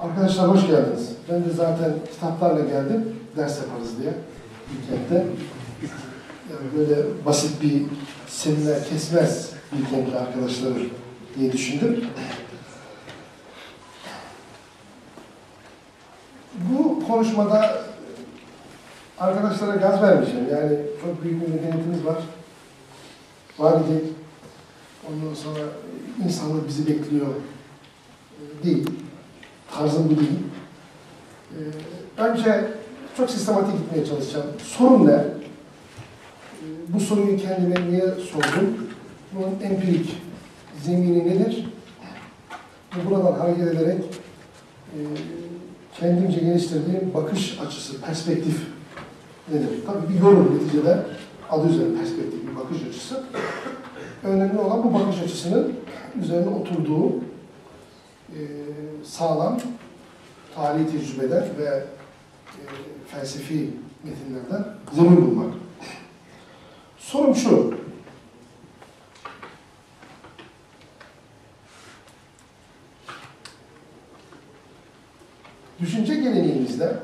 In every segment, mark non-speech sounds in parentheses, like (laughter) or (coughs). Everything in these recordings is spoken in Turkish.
Arkadaşlar hoş geldiniz. Ben de zaten kitaplarla geldim, ders yaparız diye Bilkent'te. Yani böyle basit bir seminer kesmez Bilkent'li arkadaşları diye düşündüm. Bu konuşmada arkadaşlara gaz vermeyeceğim. Yani çok büyük bir medeniyetimiz var. Var idi. Ondan sonra insanlık bizi bekliyor. Değil. Tarzım bu değil. Ee, önce çok sistematik gitmeye çalışacağım. Sorun ne? Ee, bu soruyu kendime niye sordum? Bunun empirik zemini nedir? Ve buradan hareket ederek e, kendimce geliştirdiğim bakış açısı, perspektif nedir? Tabii bir yorum neticede adı üzerinde perspektif bir bakış açısı. Önemli olan bu bakış açısının üzerine oturduğu e, sağlam tarihi tecrübeden ve e, felsefi metinlerden zemin bulmak. Sorum şu. Düşünce geleneğimizde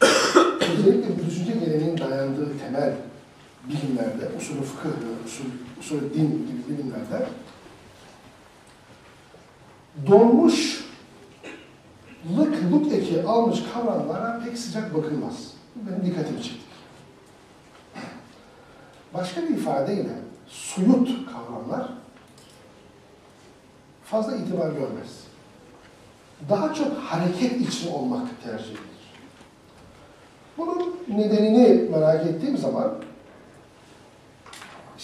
(coughs) özellikle bu düşünce geleneğinin dayandığı temel bilimlerde, usulü fıkıh, usul, usulü din gibi bilimlerde donmuş lık, lık eki almış kavramlara pek sıcak bakılmaz. Benim dikkatimi çekti. Başka bir ifadeyle soyut kavramlar fazla itibar görmez. Daha çok hareket için olmak tercih edilir. Bunun nedenini merak ettiğim zaman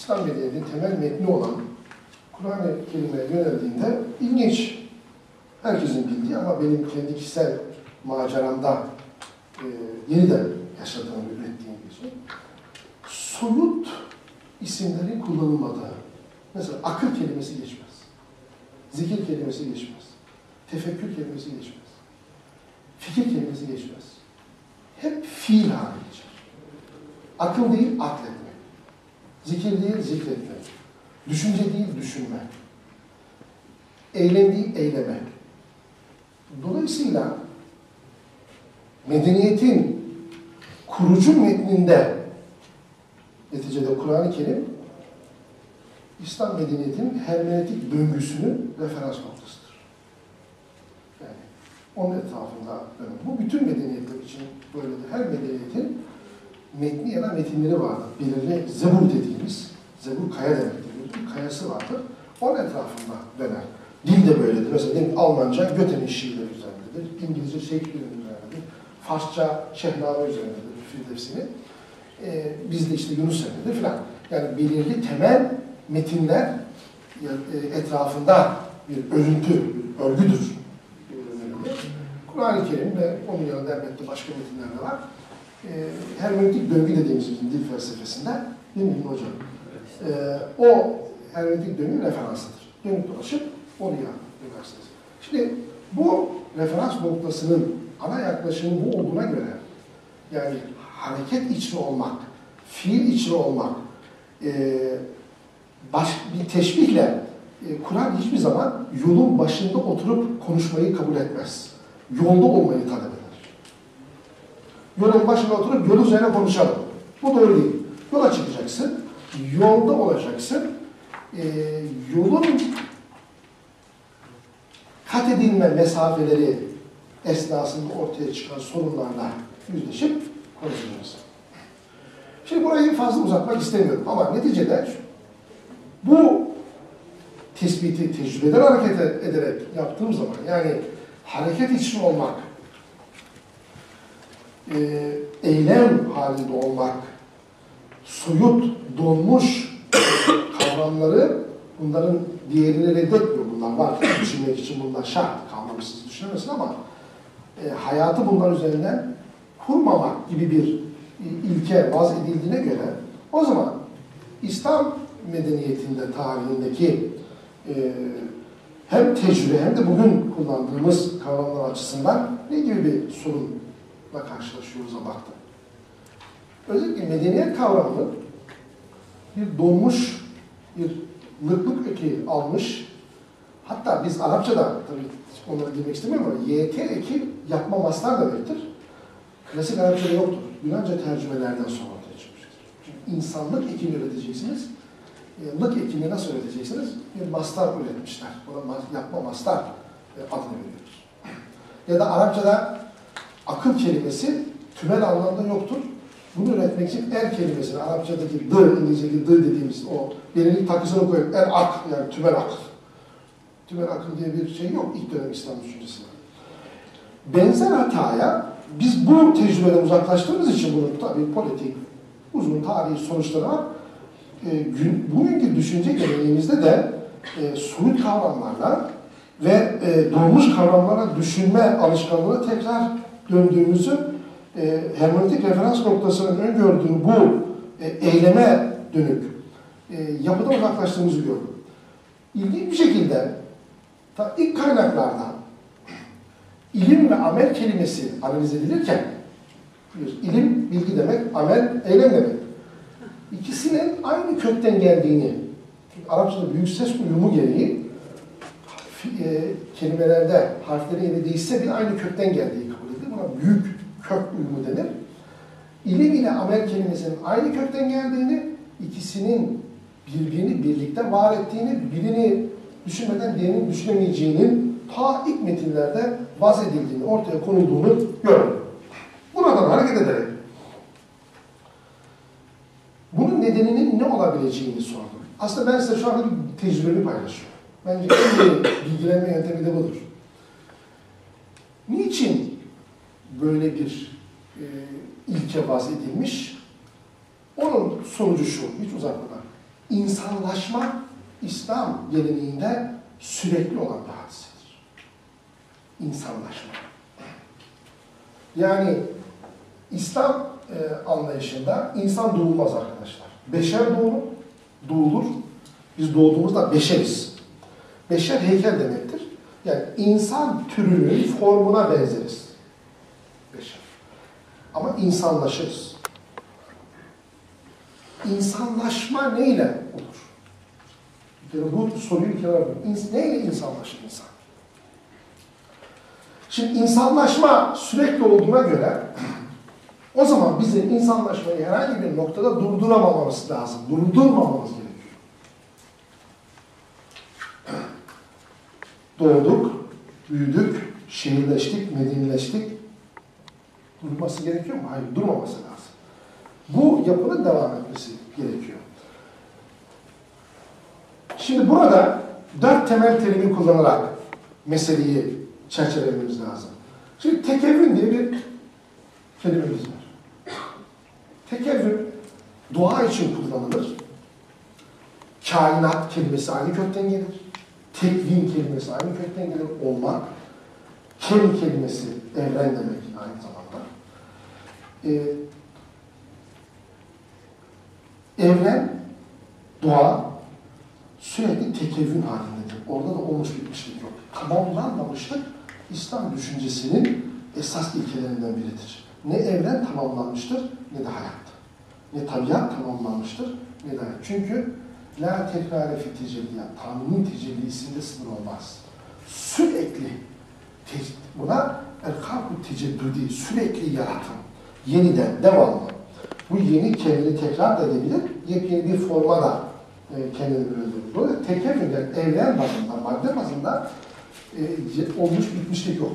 İslam medeniyetinin temel metni olan Kur'an-ı Kerim'e yöneldiğinde ilginç, herkesin bildiği ama benim kendi kişisel maceramda e, yeniden yaşadığım, ürettiğim bir şey. Soyut isimlerin kullanılmadığı, mesela akıl kelimesi geçmez, zikir kelimesi geçmez, tefekkür kelimesi geçmez, fikir kelimesi geçmez. Hep fiil haline geçer. Akıl değil, akletmek. Zikir değil, zikretmek. Düşünce değil, düşünme. Eylem değil, eyleme. Dolayısıyla medeniyetin kurucu metninde neticede Kur'an-ı Kerim İslam medeniyetinin hermeneutik döngüsünün referans noktasıdır. Yani onun etrafında dönüyor. Bu bütün medeniyetler için böyledir. Her medeniyetin metni ya da metinleri vardır. Belirli zebur dediğimiz, zebur kaya demektir. Kayası vardır. Onun etrafında döner. Dil de böyledir. Mesela Almanca Göte'nin şiirleri üzerindedir. İngilizce Shakespeare'in üzerindedir. Farsça Şehname üzerindedir Firdevsini. Ee, bizde işte Yunus Emre'dir filan. Yani belirli temel metinler e, etrafında bir örüntü, örgüdür. Kur'an-ı Kerim ve onun yanında elbette başka metinler de var. Ee, hermeneutik döngü dediğimiz bizim dil felsefesinde, değil mi hocam? Ee, o hermeneutik döngü referansıdır. Dönüp dolaşıp oraya dönersiniz. Şimdi bu referans noktasının ana yaklaşımı bu olduğuna göre yani hareket içri olmak, fiil içri olmak, e, baş, bir teşbihle e, Kur'an hiçbir zaman yolun başında oturup konuşmayı kabul etmez. Yolda olmayı talep eder. Yolun başında oturup yol üzerine konuşalım. Bu doğru değil. Yola çıkacaksın, yolda olacaksın. E, yolun kat edilme mesafeleri esnasında ortaya çıkan sorunlarla yüzleşip konuşacağız. Şimdi burayı fazla uzatmak istemiyorum ama neticede bu tespiti tecrübeden hareket ederek yaptığım zaman yani hareket için olmak, e, eylem halinde olmak, soyut, donmuş kavramları bunların diğerini reddetmiyor. Bunlar var. Düşünmek için bunlar şart. Kavramsız düşünemezsin ama e, hayatı bunlar üzerinden kurmamak gibi bir ilke vaz edildiğine göre o zaman İslam medeniyetinde tarihindeki e, hem tecrübe hem de bugün kullandığımız kavramlar açısından ne gibi bir sorunla karşılaşıyoruz'a baktım. Özellikle medeniyet kavramı bir donmuş, bir lıklık ökeyi almış Hatta biz Arapçada, tabii onlara girmek istemiyorum ama YT eki yapma mastar demektir. Klasik Arapçada yoktur. Yunanca tercümelerden sonra ortaya çıkmıştır. Çünkü insanlık ekini üreteceksiniz. E, Lık ekini nasıl üreteceksiniz? Bir mastar üretmişler. Mas- yapma mastar e, adını veriyoruz. Ya da Arapçada akıl kelimesi tümel anlamda yoktur. Bunu üretmek için er kelimesini, Arapçadaki dı, İngilizce'deki dı dediğimiz o belirli takısını koyup er ak, yani tümel akıl. Tümel akıl diye bir şey yok ilk dönem İslam düşüncesinde. Benzer hataya biz bu tecrübeden uzaklaştığımız için bunun tabii politik, uzun tarihi sonuçları var. E, gün, bugünkü düşünce geleneğimizde de e, soyut kavramlarla ve e, doğmuş kavramlara düşünme alışkanlığına tekrar döndüğümüzü e, hermeneutik referans noktasının öngördüğü bu e, eyleme dönük e, yapıda uzaklaştığımızı gördüm. İlginç bir şekilde ta ilk kaynaklarda ilim ve amel kelimesi analiz edilirken ilim bilgi demek, amel eylem demek. İkisinin aynı kökten geldiğini, Arapçada büyük ses uyumu gereği e, kelimelerde harflerin yeri değişse bile aynı kökten geldiği. Buna büyük kök uyumu denir. İlim ile amel kelimesinin aynı kökten geldiğini, ikisinin birbirini birlikte var ettiğini, birini düşünmeden diğerini düşünemeyeceğinin ta ilk metinlerde vaz edildiğini, ortaya konulduğunu gördüm. Buradan hareket ederek bunun nedeninin ne olabileceğini sordum. Aslında ben size şu anda bir tecrübemi paylaşıyorum. Bence en iyi bilgilenme yöntemi de budur. Niçin böyle bir e, ilke vaz edilmiş? Onun sonucu şu, hiç uzatmadan. İnsanlaşma İslam geleneğinde sürekli olan bir hadisedir. İnsanlaşma. Yani İslam e, anlayışında insan doğulmaz arkadaşlar. Beşer doğulur, doğulur. Biz doğduğumuzda beşeriz. Beşer heykel demektir. Yani insan türünün formuna benzeriz. Ama insanlaşırız. İnsanlaşma neyle olur? Kere bu soruyu kenara bırakın. Neyle insanlaşır insan? Şimdi insanlaşma sürekli olduğuna göre (clears throat) o zaman bizim insanlaşmayı herhangi bir noktada durduramamamız lazım. Durdurmamamız gerekiyor. (clears throat) Doğduk, büyüdük, şehirleştik, medenileştik. Durması gerekiyor mu? Hayır, durmaması lazım. Bu yapının devam etmesi gerekiyor. Şimdi burada dört temel terimi kullanarak meseleyi çerçevelememiz lazım. Şimdi tekevvün diye bir kelimemiz var. Tekevvün dua için kullanılır. Kainat kelimesi aynı kökten gelir. Tekvin kelimesi aynı kökten gelir. Olmak. Kem kelimesi evren demek aynı zamanda. Ee, evren, doğa sürekli tekevvün halindedir. Orada da olmuş bitmişlik yok. Tamamlanmamışlık İslam düşüncesinin esas ilkelerinden biridir. Ne evren tamamlanmıştır ne de hayat. Ne tabiat tamamlanmıştır ne de hayat. Çünkü la tekrare fi tecelliyat, Tanrı'nın tecellisinde sınır olmaz. Sürekli buna el-kalku teceddüdi, sürekli yaratım, yeniden, devamlı. Bu yeni kendini tekrar da edebilir, yepyeni bir forma da e, kendini büründürür. Dolayısıyla tekevvün, yani evren bazında, madde bazında e, olmuş bitmişlik yok.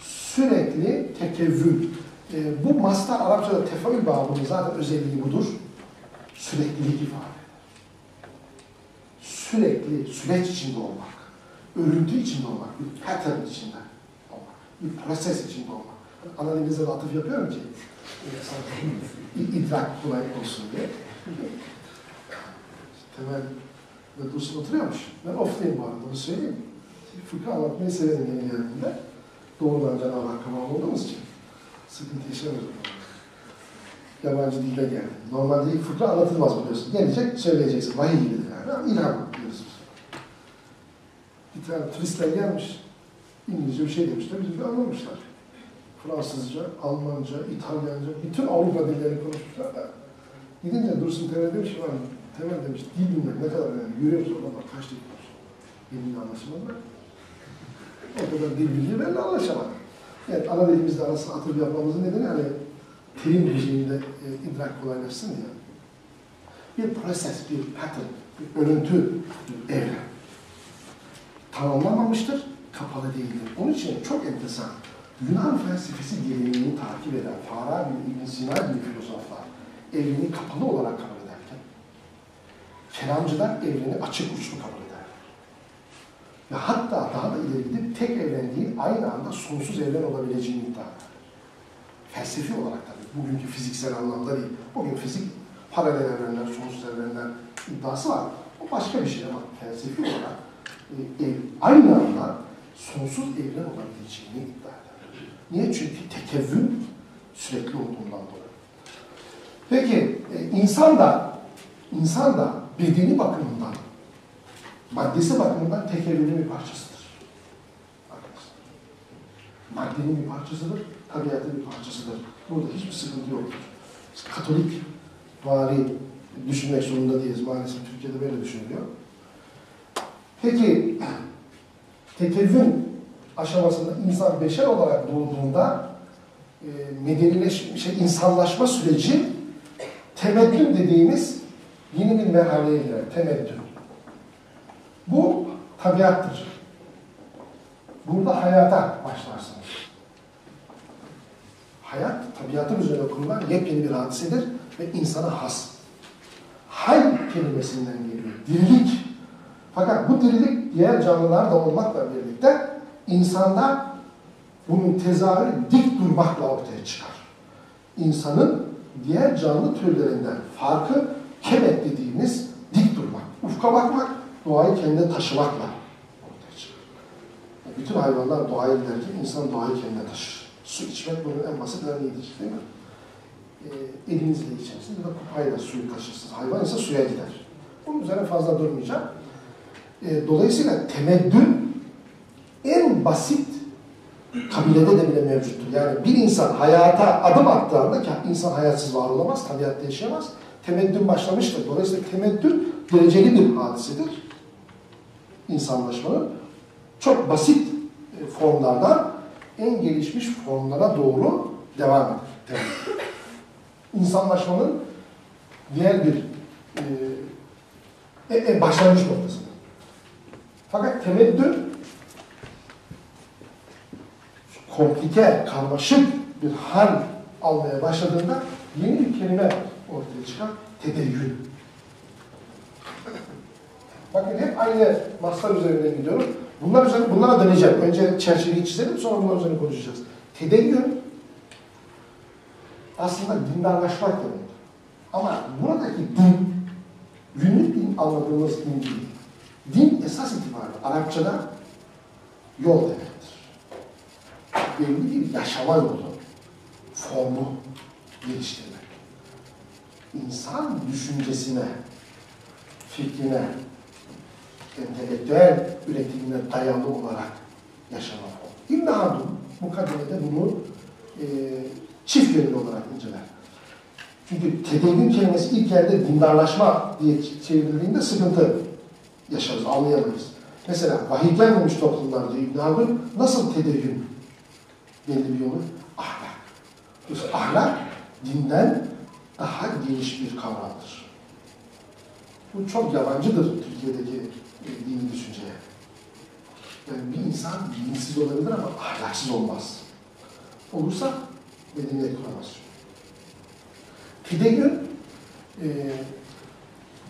Sürekli tekevvün. E, bu mastar Arapçada tefaül babının zaten özelliği budur. Süreklilik ifade. Sürekli süreç içinde olmak, örüntü içinde olmak, bir pattern içinde olmak, bir proses içinde olmak. Ana dilimize de atıf yapıyorum ki idrak kolay olsun diye. Temel ve Dursun oturuyormuş. Ben ofluyum bu arada, onu söyleyeyim. Fıkıh anlatmayı severim yeni geldiğinde. Doğrudan Cenab-ı Hakk'a bağlı olduğumuz için sıkıntı yaşamıyoruz. Yabancı dilde geldi. Normalde ilk fıkıh anlatılmaz biliyorsun. Gelecek, söyleyeceksin. Vahiy gibidir yani. Ama İlham diyoruz. Bir tane turistler gelmiş. İngilizce bir şey demişler. Biz de anlamışlar. Fransızca, Almanca, İtalyanca, bütün Avrupa dillerini konuşmuşlar da. Gidince Dursun Temel demiş ki, "Lan Temel demiş, dil bilmek ne kadar önemli. Görüyoruz orada bak kaç dil var. Benimle anlaşamadılar. Ortada dil bilgi benimle anlaşamadı. Yani ana dilimizde arasına atıp yapmamızın nedeni hani terim rejiminde e, idrak kolaylaşsın diye. Bir proses, bir pattern, bir örüntü evren. Tamamlanmamıştır, kapalı değildir. Onun için çok enteresan. Yunan felsefesi geleneğini takip eden Farabi, İbn Sina gibi filozoflar evreni kapalı olarak kabul ederken, kelamcılar evreni açık uçlu kabul eder. Ve hatta daha da ileri gidip tek evren değil, aynı anda sonsuz evren olabileceğini iddia eder. Felsefi olarak tabii, bugünkü fiziksel anlamda değil. Bugün fizik paralel evrenler, sonsuz evrenler iddiası var. O başka bir şey ama felsefi olarak e, ev, aynı anda sonsuz evren olabileceğini iddia. Niye? Çünkü tekevvün sürekli olduğundan dolayı. Peki e, insan da insan da bedeni bakımından maddesi bakımından tekevvünün bir parçasıdır. Arkadaşlar. Maddenin bir parçasıdır, tabiatın bir parçasıdır. Burada hiçbir sıkıntı yoktur. Katolik vari düşünmek zorunda değiliz. Maalesef Türkiye'de böyle düşünülüyor. Peki tekevvün aşamasında insan beşer olarak doğduğunda e, medenileşme, şey, insanlaşma süreci temeddün dediğimiz yeni bir merhaleye girer. Temeddün. Bu tabiattır. Burada hayata başlarsınız. Hayat, tabiatın üzerine kurulan yepyeni bir hadisedir ve insana has. Hay kelimesinden geliyor. Dirilik. Fakat bu dirilik diğer canlılar da olmakla birlikte insanda bunun tezahürü dik durmakla ortaya çıkar. İnsanın diğer canlı türlerinden farkı kemet dediğimiz dik durmak, ufka bakmak, doğayı kendine taşımakla ortaya çıkar. Bütün hayvanlar doğaya giderken insan doğayı kendine taşır. Su içmek bunun en basit örneğidir değil mi? E, elinizle içersiniz ya kupayla suyu taşırsınız. Hayvan ise suya gider. Bunun üzerine fazla durmayacağım. E, dolayısıyla temeddün en basit kabilede de bile mevcuttur. Yani bir insan hayata adım attığında ki insan hayatsız var olamaz, tabiatta yaşayamaz. Temeddün başlamıştır. Dolayısıyla temeddün dereceli bir hadisedir. İnsanlaşmanın çok basit e, formlardan en gelişmiş formlara doğru devam eder. İnsanlaşmanın diğer bir e, e, başlangıç noktası. Fakat temeddün komplike, karmaşık bir hal almaya başladığında yeni bir kelime ortaya çıkar. Tedeyyün. (laughs) Bakın hep aynı maslar üzerinden gidiyorum. Bunlar üzerine, bunlara döneceğim. Önce çerçeveyi çizelim, sonra bunlar üzerine konuşacağız. Tedeyyün aslında dindarlaşmak demektir. Ama buradaki din, günlük din anladığımız din değil. Din esas itibariyle Arapçada yol demektir. Belli bir yaşama yolu, formu geliştirmek. İnsan düşüncesine, fikrine, entelektüel üretimine dayalı olarak yaşama formu. İbn Haldun bu kademede bunu e, çift yönlü olarak inceler. Çünkü tedeyyün kelimesi ilk yerde dindarlaşma diye çevrildiğinde sıkıntı yaşarız, anlayamayız. Mesela vahiy gelmemiş toplumlarda İbn Haldun nasıl tedeyyün belli yolu? Ahlak. Dolayısıyla ahlak dinden daha geniş bir kavramdır. Bu çok yabancıdır Türkiye'deki e, dini düşünceye. Yani bir insan dinsiz olabilir ama ahlaksız olmaz. Olursa medeniyet kuramaz. Tedeyyün e,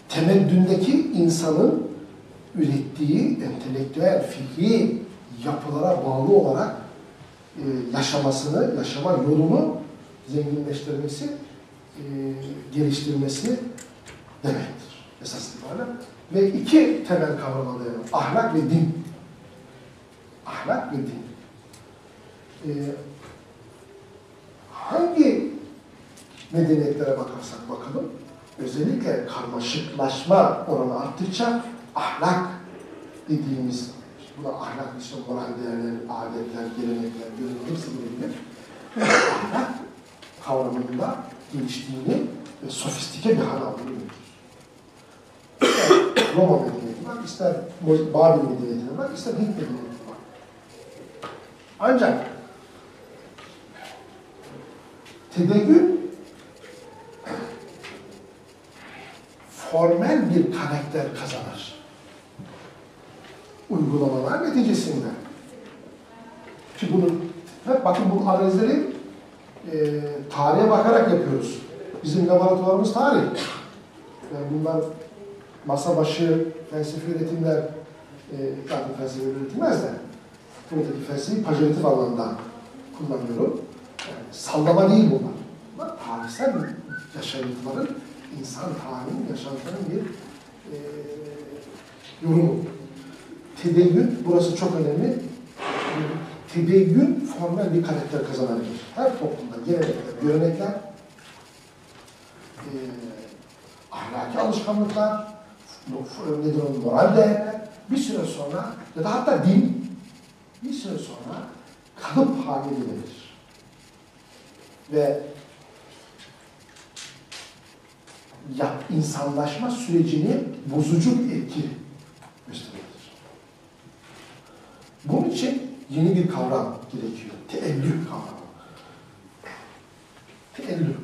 temeddündeki insanın ürettiği entelektüel, fikri yapılara bağlı olarak e, yaşamasını, yaşama yolunu zenginleştirmesi, e, geliştirmesi demektir esas itibariyle. Ve iki temel kavrama dayanır. Ahlak ve din. Ahlak ve din. E, hangi medeniyetlere bakarsak bakalım, özellikle karmaşıklaşma oranı arttıkça ahlak dediğimiz, buna ahlak işte moral değerler, adetler, gelenekler, görünüm hepsi girebilir. ahlak kavramında geliştiğini ve sofistike bir hal aldığını görüyoruz. Roma medeniyeti var, ister Babil medeniyetine bak, ister Hint medeniyetine bak. Ancak tedeyyün formel bir karakter kazanır. Uygulamalar neticesinde. Ki bunu, hep bakın bu analizleri e, tarihe bakarak yapıyoruz. Bizim laboratuvarımız tarih. Yani bunlar masa başı felsefi üretimler, e, zaten felsefi üretilmez de buradaki felsefi pajeratif anlamda kullanıyorum. Yani sallama değil bunlar. Bunlar tarihsel yaşayıntıların, insan tarihinin, yaşantıların bir e, yorumu. Tedeyyün, burası çok önemli. Tedeyyün formel bir karakter kazanabilir. Her toplumda gelenekler, görenekler, e, ahlaki alışkanlıklar, nedir onun moral değerler, bir süre sonra ya da hatta din bir süre sonra kalıp haline gelir. Ve ya, insanlaşma sürecini bozucu bir etki gösterir. Bunun için yeni bir kavram gerekiyor. Teellü kavramı. Teellü.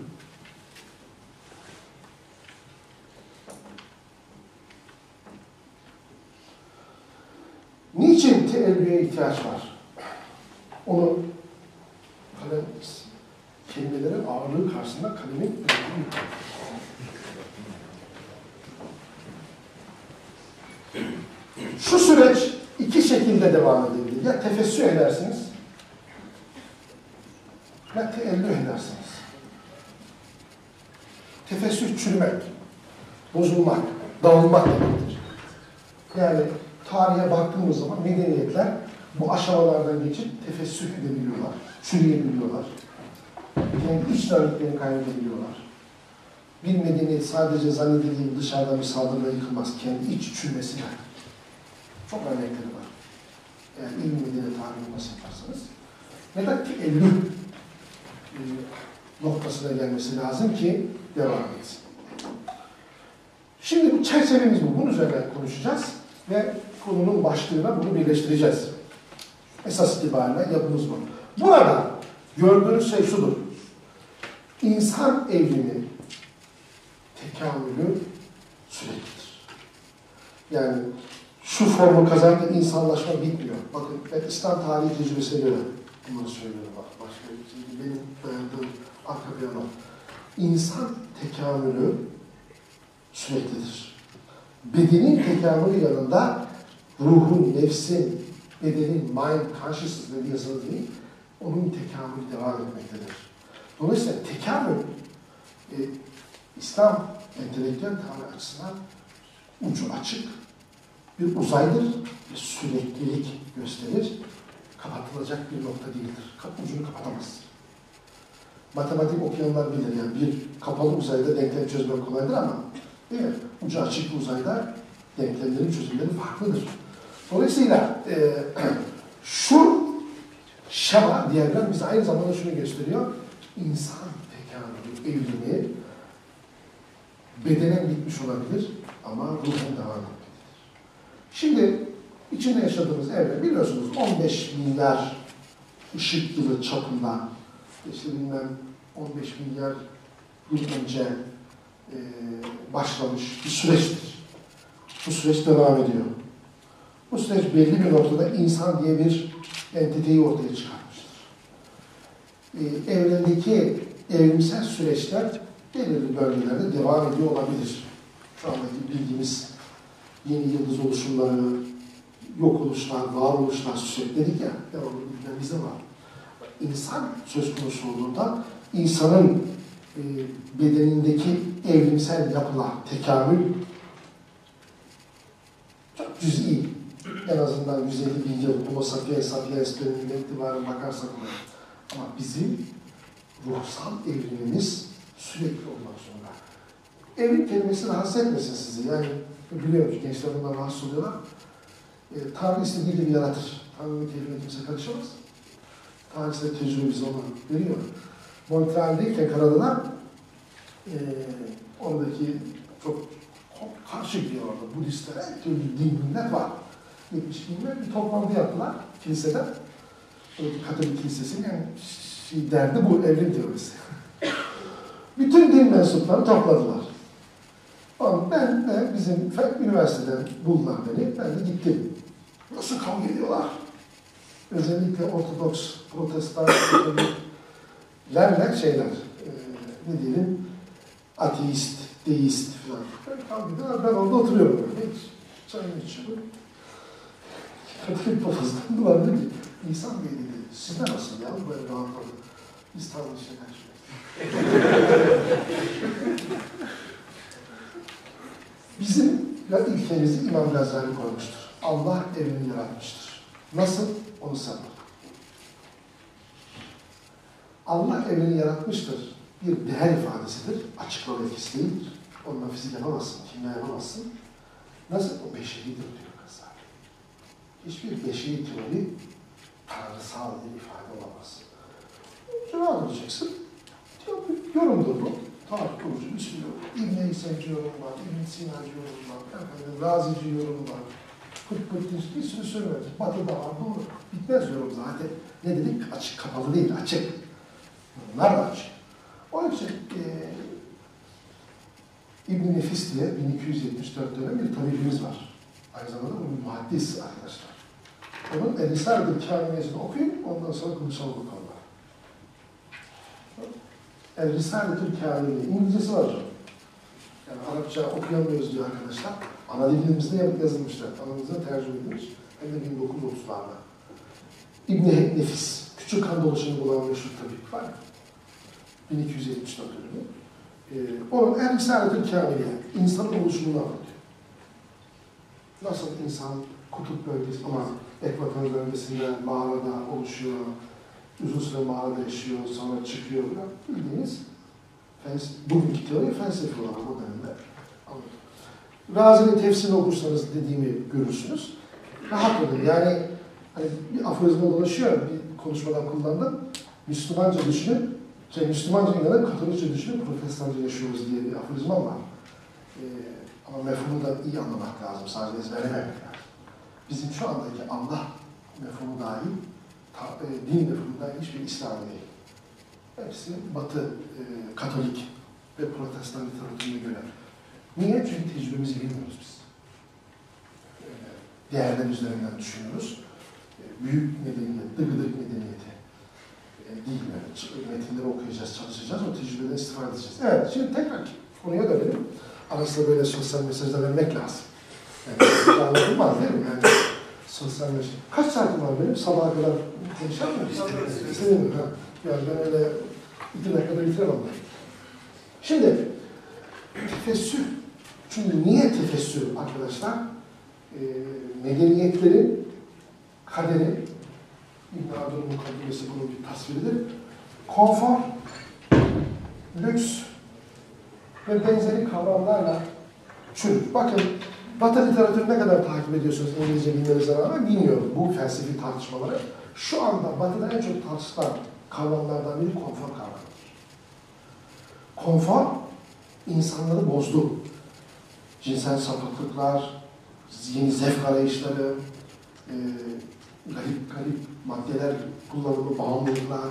Niçin teellüye ihtiyaç var? Onu kalem, kelimelerin ağırlığı karşısında kalemin önemi Şu süreç iki şekilde devam edebilir. Ya tefessü edersiniz, ya teellü edersiniz. Tefessü çürümek, bozulmak, dağılmak demektir. Yani tarihe baktığımız zaman medeniyetler bu aşamalardan geçip tefessüh edebiliyorlar, çürüyebiliyorlar. Kendi iç dinamiklerini kaybedebiliyorlar. Bir medeniyet sadece zannedildiği gibi dışarıdan bir saldırıda yıkılmaz. Kendi iç çürümesiyle. Çok örnekleri var. Yani ilmi medeniyet tarihini nasıl yaparsanız. Ki Eylül e, noktasına gelmesi lazım ki devam etsin. Şimdi bu çerçevemiz bu. Bunun üzerine konuşacağız ve konunun başlığına bunu birleştireceğiz. Esas itibariyle yapımız bu. Burada gördüğünüz şey şudur. İnsan evrimi tekamülü süreklidir. Yani şu formu kazandı insanlaşma bitmiyor. Bakın ben İslam tarihi tecrübesine göre bunları söylüyorum. Bak, başka şey. Benim dayandığım arka plana. İnsan tekamülü süreklidir. Bedenin tekamülü yanında ruhun, nefsin, bedenin, mind, consciousness ne yazılı değil, onun tekamülü devam etmektedir. Dolayısıyla tekamül e, İslam entelektüel tarih açısından ucu açık bir uzaydır ve süreklilik gösterir. Kapatılacak bir nokta değildir. Ucunu kapatamaz. Matematik okuyanlar bilir yani bir kapalı uzayda denklem çözmek kolaydır ama değil mi? Ucu açık uzayda denklemlerin çözümleri farklıdır. Dolayısıyla e, (clears throat) şu şema diyagram bize aynı zamanda şunu gösteriyor. İnsan tekamülü, evrimi bedenen bitmiş olabilir ama ruhen devam etmektedir. Şimdi içinde yaşadığımız evre biliyorsunuz 15 milyar ışık yılı çapında işte bilmem 15 milyar yıl önce e, başlamış bir süreçtir. Bu süreç devam ediyor. Bu süreç belli bir noktada insan diye bir entiteyi ortaya çıkarmıştır. E, evrendeki evrimsel süreçler belirli bölgelerde devam ediyor olabilir. Şu andaki bildiğimiz yeni yıldız oluşumları, yok oluşlar, var oluşlar sürekli dedik ya, devamlı bilmemizde var. İnsan söz konusu olduğunda insanın e, bedenindeki evrimsel yapılar, tekamül çok cüz'i. En azından 150 bin yıl Homo sapiens sapiens dönemine itibaren bakarsak ama bizim ruhsal evrimimiz sürekli olmak zorunda. Evlilik kelimesi rahatsız etmesin sizi. Yani biliyorum ki gençler bundan rahatsız oluyorlar. E, Tanrı istediği gibi yaratır. Tanrı'nın keyfine kimse karışamaz. Tanrı size tecrübe bize onu veriyor. Montreal'deyken Kanada'da e, oradaki çok karşı gidiyor orada. Budistler, her türlü din millet var. 70 millet bir toplantı yaptılar kilisede. Katolik kilisesinin yani şey derdi bu evrim teorisi. (laughs) Bütün din mensupları topladılar. Ben de bizim üniversiteden buldular beni. Ben de gittim. Nasıl kavga ediyorlar? Özellikle Ortodoks, Protestan, lerler şeyler, e, ne diyelim, ateist, deist falan. Ben ben orada oturuyorum böyle. Hiç çayımı içiyorum. Katolik papazı döndüler dedi ki, İhsan Bey dedi, sizde nasıl ya böyle rahatladı? Biz tanrıçla karşılaştık. Bizim ya ilkemizi İmam Gazali koymuştur. Allah evreni yaratmıştır. Nasıl? Onu sanır. Allah evreni yaratmıştır. Bir değer ifadesidir. Açıklama etkisi değildir. Onunla fizik yapamazsın, kimya yapamazsın. Nasıl? O beşeridir diyor Gazali. Hiçbir beşeri teori tanrısal bir ifade olamaz. Cevap vereceksin. Yorumdur bu. Tarih kurucu yorum. İbn-i İsa'cı yorum var, İbn Sina'cı yorum var, efendim, Razici yorum var. Pıt pıt bir sürü söylüyoruz. Batı'da var, bu bitmez yorum zaten. Ne dedik? Açık, kapalı değil, açık. Bunlar açık. Onun için e, İbn Nefis diye 1274 dönem bir tabibimiz var. Aynı zamanda bu bir muhaddis arkadaşlar. Onun El-Risale-i Kâmiyesini okuyun, ondan sonra bu konuda. El Risale-i Kâmiye, İngilizcesi var hocam. Yani Arapça okuyamıyoruz diyor arkadaşlar. Ana dilimizde yazılmışlar. Anamızda tercüme edilmiş. Hem de 1930'larda. İbn-i Nefis, küçük kan dolaşımı bulan meşhur tabip var. 1274 dönümü. Ee, onun El Risale-i Kâmiye, insanın oluşumunu anlatıyor. Nasıl insan kutup bölgesi ama ekvator bölgesinde mağarada oluşuyor, uzun süre mağarada yaşıyor, sonra çıkıyor. Bildiğiniz fels bugünkü teori felsefi olarak o dönemde anlatıyor. Razi'nin tefsirini okursanız dediğimi görürsünüz. Rahat olun. Yani hani bir aforizma dolaşıyor, bir konuşmadan kullandım. Müslümanca düşünün, şey, Müslümanca inanıp Katolikçe düşünüp Protestanca yaşıyoruz diye bir aforizma var. Ee, ama mefhumu da iyi anlamak lazım, sadece ezberlememek lazım. Bizim şu andaki Allah mefhumu dahil, ta, e, din mefhumu dahil hiçbir İslam değil. Hepsi Batı, e, Katolik ve Protestan literatürüne göre. Niye? Çünkü tecrübemizi bilmiyoruz biz. E, değerler üzerinden düşünüyoruz. Büyük medeniyet, dıgıdık medeniyeti e, değil mi? Metinleri okuyacağız, çalışacağız, o tecrübeden istifade edeceğiz. Evet, şimdi tekrar konuya dönelim. Arasında böyle sosyal mesajlar vermek lazım. Yani anlatılmaz değil mi? Yani sosyal mesaj. Kaç saatim var benim? Sabaha kadar konuşalım mı? Mi? Ha. Yani ben öyle iki dakikada bitiremem ben. Şimdi tefessür. Çünkü niye tefessür arkadaşlar? E, medeniyetlerin kaderi İbn Haldun'un mukaddimesi bunun bir tasviridir. Konfor, lüks ve benzeri kavramlarla çürür. Bakın Batı literatürü ne kadar takip ediyorsunuz İngilizce bilmenize rağmen bilmiyorum bu felsefi tartışmaları. Şu anda Batı'da en çok tartışılan kavramlardan biri konfor kavramıdır. Konfor insanları bozdu. Cinsel sapıklıklar, yeni zevk arayışları, e, garip garip maddeler kullanımı, bağımlılıklar,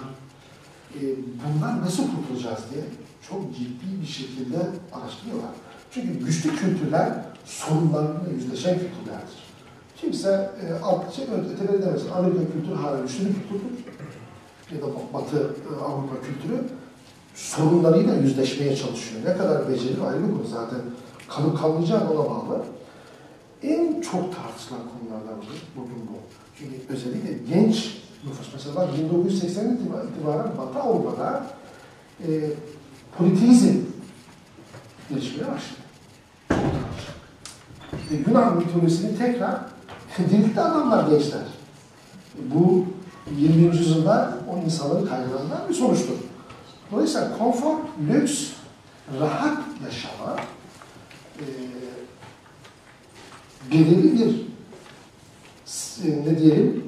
e, bunlar nasıl kurtulacağız diye çok ciddi bir şekilde araştırıyorlar. Çünkü güçlü kültürler sorunlarıyla yüzleşen kültürlerdir. Kimse e, alt şey öteberi edemez. Amerika kültürü hala güçlü bir kültürdür. Ya da Batı e, Avrupa kültürü sorunlarıyla yüzleşmeye çalışıyor. Ne kadar becerili ayrı bir konu zaten. Kanı kanlayacağı ona bağlı. En çok tartışılan konulardan biri bugün bu. Çünkü özellikle genç nüfus. Mesela 1980 itibaren Batı Avrupa'da e, politizm gelişmeye başladı. Ve Yunan mitolojisini tekrar (laughs) diriltti adamlar gençler. Bu 20. yüzyılda o insanların kaygılarından bir sonuçtur. Dolayısıyla konfor, lüks, rahat yaşama e, belirli bir e, ne diyelim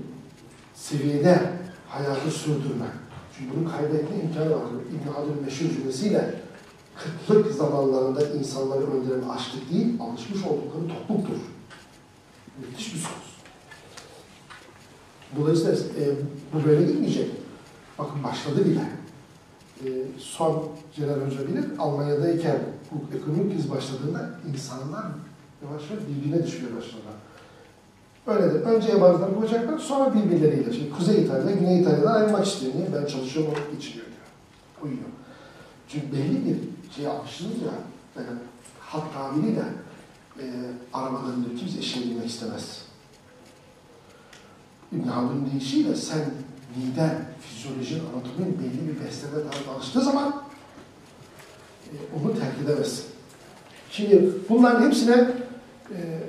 seviyede hayatı sürdürmek. Çünkü bunu kaybetme imkanı var. İbn Haldun meşhur cümlesiyle kıtlık zamanlarında insanları öldüren açlık değil, alışmış oldukları topluluktur. Müthiş bir söz. Dolayısıyla e, bu böyle gitmeyecek. Bakın başladı bile. E, son Celal Hoca bilir, Almanya'dayken bu ekonomik kriz başladığında insanlar yavaş yavaş birbirine düşmeye başladılar. Öyle de önce yabancılar bulacaklar, sonra birbirleriyle. Şimdi Kuzey İtalya'da, Güney İtalya'dan ayrılmak istiyor. Niye? Ben çalışıyorum, o geçiniyor diyor. Uyuyor. Çünkü belli bir şeye alıştınız ya, yani halk tabiriyle e, arabadan indir, kimse eşeğe binmek istemez. İbn Haldun'un deyişiyle sen miden, fizyolojinin, anatomin belli bir besleme tarzı alıştığı zaman e, onu terk edemezsin. Şimdi bunların hepsine e,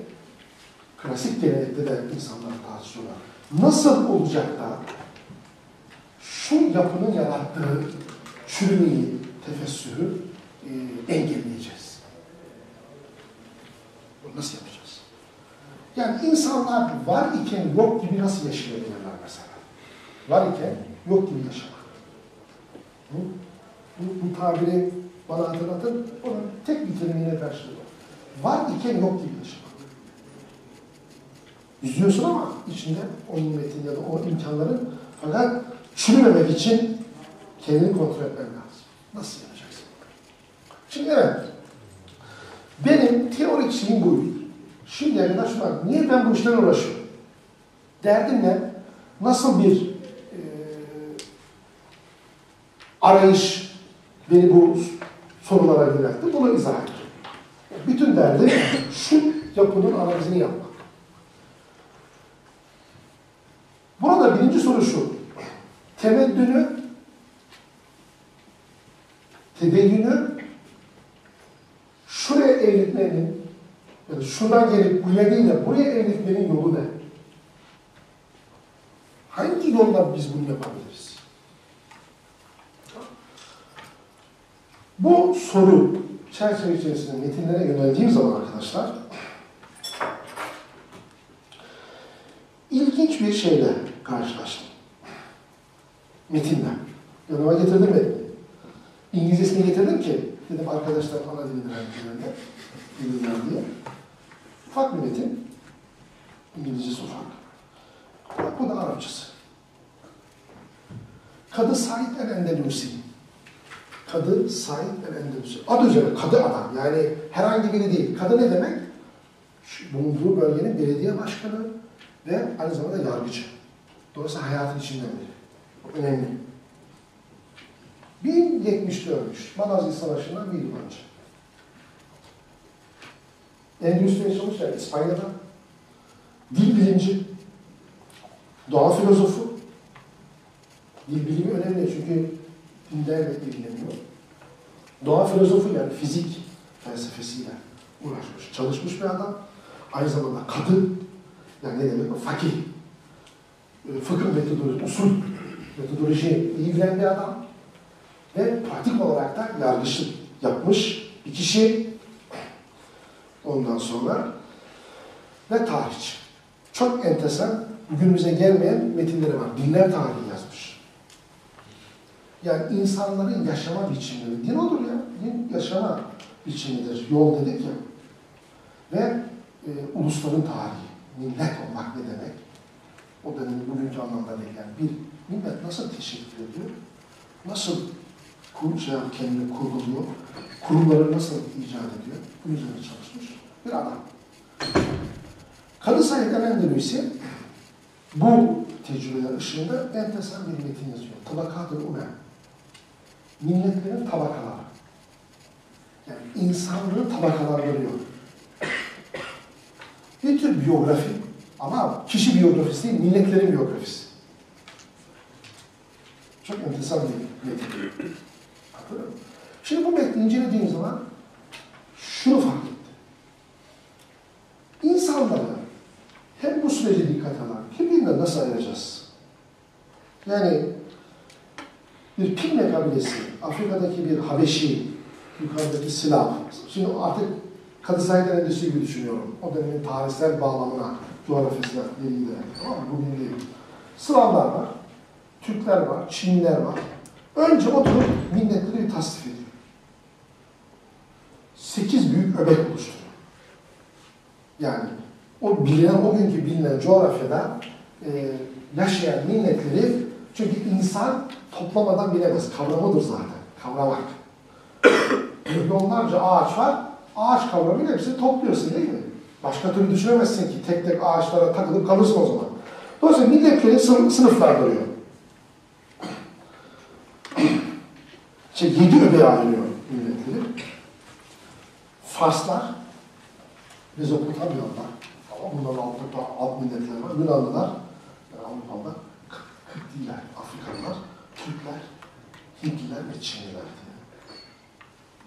klasik gelenekte de insanlar tartışıyorlar. Nasıl olacak da şu yapının yarattığı çürümeyi, tefessürü e, engelleyeceğiz? Bunu nasıl yapacağız? Yani insanlar var iken yok gibi nasıl yaşayabilirler mesela? Var iken yok gibi yaşamak. Bu, bu, bu tabiri bana hatırlatın, onun tek bir terimine karşılığı var. Var iken yok gibi yaşamak. Yüzüyorsun ama içinde o nimetin ya da o imkanların fakat çürümemek için kendini kontrol etmen lazım. Nasıl yapacaksın? Şimdi evet, benim teorik şeyim buydu. Şimdiye kadar şu an, niye ben bu işlerle uğraşıyorum? Derdim ne? Nasıl bir e, arayış beni bu sorulara yöneltti? Bunu izah ettim. Bütün derdim şu yapının analizini yapmak. Burada birinci soru şu. Temeddünü, tedeyyünü şuraya evritmenin ya da şuradan gelip buraya değil de buraya evritmenin yolu ne? Hangi yolla biz bunu yapabiliriz? Bu soru çerçeve içerisinde metinlere yöneldiğim zaman arkadaşlar ilginç bir şeyle karşılaştım. Metinle. Yanıma getirdim metni. İngilizcesini getirdim ki dedim arkadaşlar ana dili öğrencilerine bilirler diye. Ufak bir metin. İngilizcesi ufak. Bu da Arapçası. Kadı Said el-Endelusi. Kadı Said el-Endelusi. Adı üzerine kadı adam. Yani herhangi biri değil. Kadı ne demek? Bulunduğu bölgenin belediye başkanı ve aynı zamanda yargıcı. Dolayısıyla hayatın. Bu önemli. 1070'te ölmüş. Malazgirt Savaşı'ndan bir yıl önce. Endüstri yaşamış yani İspanya'da. Dil bilimci, doğa filozofu. Dil bilimi önemli çünkü dinlerle ilgileniyor. Doğa filozofu yani fizik felsefesiyle uğraşmış, çalışmış bir adam. Aynı zamanda kadın, yani ne demek o? Fakih. Fıkıh metodoloji, usul metodoloji iyi bilen bir adam. Ve pratik olarak da yargıçlık yapmış bir kişi. Ondan sonra ve tarihçi. Çok enteresan, bugünümüze gelmeyen metinleri var. Dinler tarihi yazmış. Yani insanların yaşama biçimleri. Din odur ya. Din yaşama biçimidir. Yol dedik ya. Ve e, ulusların tarihi. Millet olmak ne demek? O dönemin bugünkü anlamda değil. Yani bir millet nasıl teşekkür ediyor? Nasıl kur, şey, kendini kurguluyor? Kurumları nasıl icat ediyor? Bunun üzerine çalışmış bir adam. Kadı Said Endelusi bu tecrübeler ışığında enteresan bir metin yazıyor. Tabakatul Umem. Milletlerin tabakaları. Yani insanlığın tabakaları veriyor. Bir tür biyografi ama kişi biyografisi değil, milletlerin biyografisi. Çok enteresan bir metin. Şimdi bu metni incelediğim zaman şunu fark ettim. İnsanları hem bu sürece dikkat alan, birbirinden nasıl ayıracağız? Yani bir Pigme kabilesi, Afrika'daki bir Habeşi, yukarıdaki Slav. Şimdi artık Kadı Said Endüstri gibi düşünüyorum. O dönemin tarihsel bağlamına, coğrafyasına deliyle. Tamam mı? Bugün değil. Slavlar var, Türkler var, Çinliler var. Önce oturup milletleri bir tasnif ediyor. sekiz büyük öbek oluşturuyor. Yani o bilinen, o günkü bilinen coğrafyada e, yaşayan milletleri çünkü insan toplamadan bilemez. Kavramıdır zaten. Kavramak. (coughs) Milyonlarca ağaç var. Ağaç kavramıyla hepsini topluyorsun değil mi? Başka türlü düşünemezsin ki tek tek ağaçlara takılıp kalırsın o zaman. Dolayısıyla milletleri sınıf, sınıflandırıyor. (clears throat) şey, yedi öbeğe ayırıyor milletleri. Farslar, Mezopotamyalılar, ama bunların altında alt milletler var. Yunanlılar, yani Avrupalılar, Kırkliler, Afrikalılar, Türkler, Hintliler ve Çinliler diye.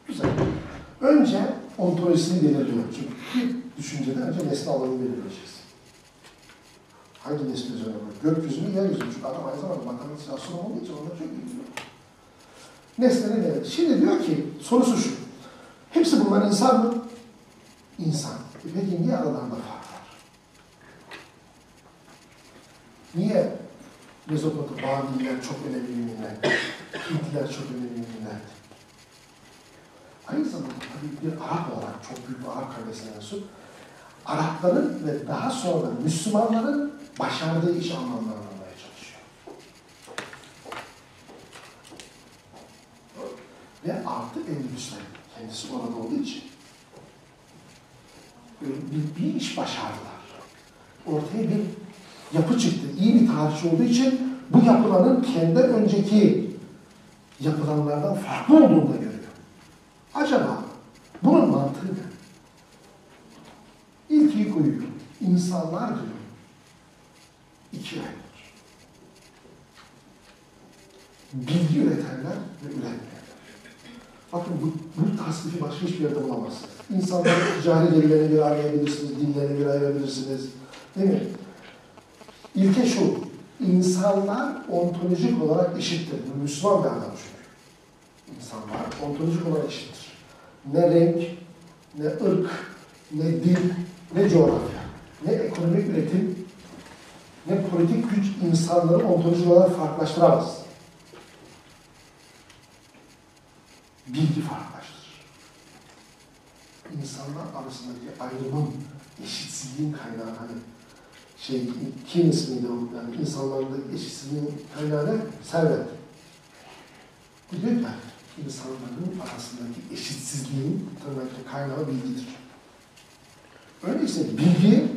Güzel. Önce ontolojisini belirliyor. Çünkü bir düşüncede önce nesne alanını belirleyeceğiz. Hangi nesne üzerine bak? Gökyüzü mü, yeryüzü mü? Çünkü adam aynı zamanda matematik astronom olduğu için onunla çok ilgileniyor. Nesnenin evet. Şimdi diyor ki, sorusu şu. Hepsi bunlar insan mı? İnsan. E peki niye aralarında fark var? Niye Mezopotam, Babil'ler çok önemli millet, Hintliler çok önemli millet? Aynı zamanda tabii bir Arap olarak çok büyük bir Arap kabilesine mensup, Arapların ve daha sonra Müslümanların başardığı iş anlamlandırmaya çalışıyor. Ve artı Endülüs'te kendisi orada olduğu için bir, bir iş başardılar. Ortaya bir yapı çıktı. İyi bir tarihçi olduğu için bu yapılanın kendi önceki yapılanlardan farklı olduğunu da. Acaba bunun mantığı ne? İlk iyi koyuyor. İnsanlar diyor ikiye ayrılır. Bilgi üretenler ve üretmeyenler. Bakın bu, bu tasnifi başka hiçbir yerde bulamazsınız. İnsanların (laughs) ticari gelirlerine göre arayabilirsiniz, dinlerine göre ayırabilirsiniz. Değil mi? İlke şu, insanlar ontolojik olarak eşittir. Müslüman bir adam çünkü. İnsanlar ontolojik olarak eşittir. Ne renk, ne ırk, ne dil, ne coğrafya, ne ekonomik üretim, ne politik güç insanları ontolojik olarak farklılaştıramaz. Bilgi farklılaştırır. İnsanlar arasındaki ayrımın, eşitsizliğin kaynağı hani şey kim ismiydi o? Yani insanlarda eşitsizliğin kaynağı ne? Servet. Diyor ki insanların arasındaki eşitsizliğin tırnakta kaynağı bilgidir. Öyleyse bilgi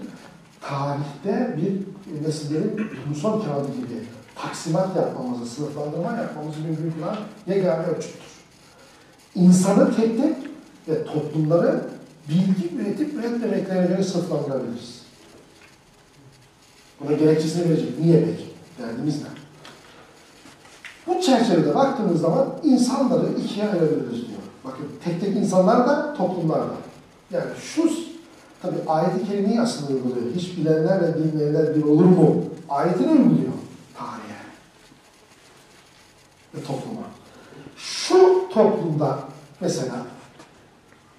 tarihte bir nasıl diyelim toplumsal kağıdı gibi taksimat yapmamızı, sınıflandırma yapmamızı mümkün kılan yegane ölçüttür. İnsanı tek tek ve toplumları bilgi üretip üretmemeklerine göre sınıflandırabiliriz. Buna gerekçesini verecek. Niye peki? Derdimiz ne? Bu çerçevede baktığımız zaman insanları ikiye ayırabiliriz diyor. Bakın tek tek insanlar da toplumlar da. Yani şu tabi ayet-i aslında uyguluyor. Hiç bilenlerle bilmeyenler bir olur mu? Ayetini uyguluyor tarihe ve topluma. Şu toplumda mesela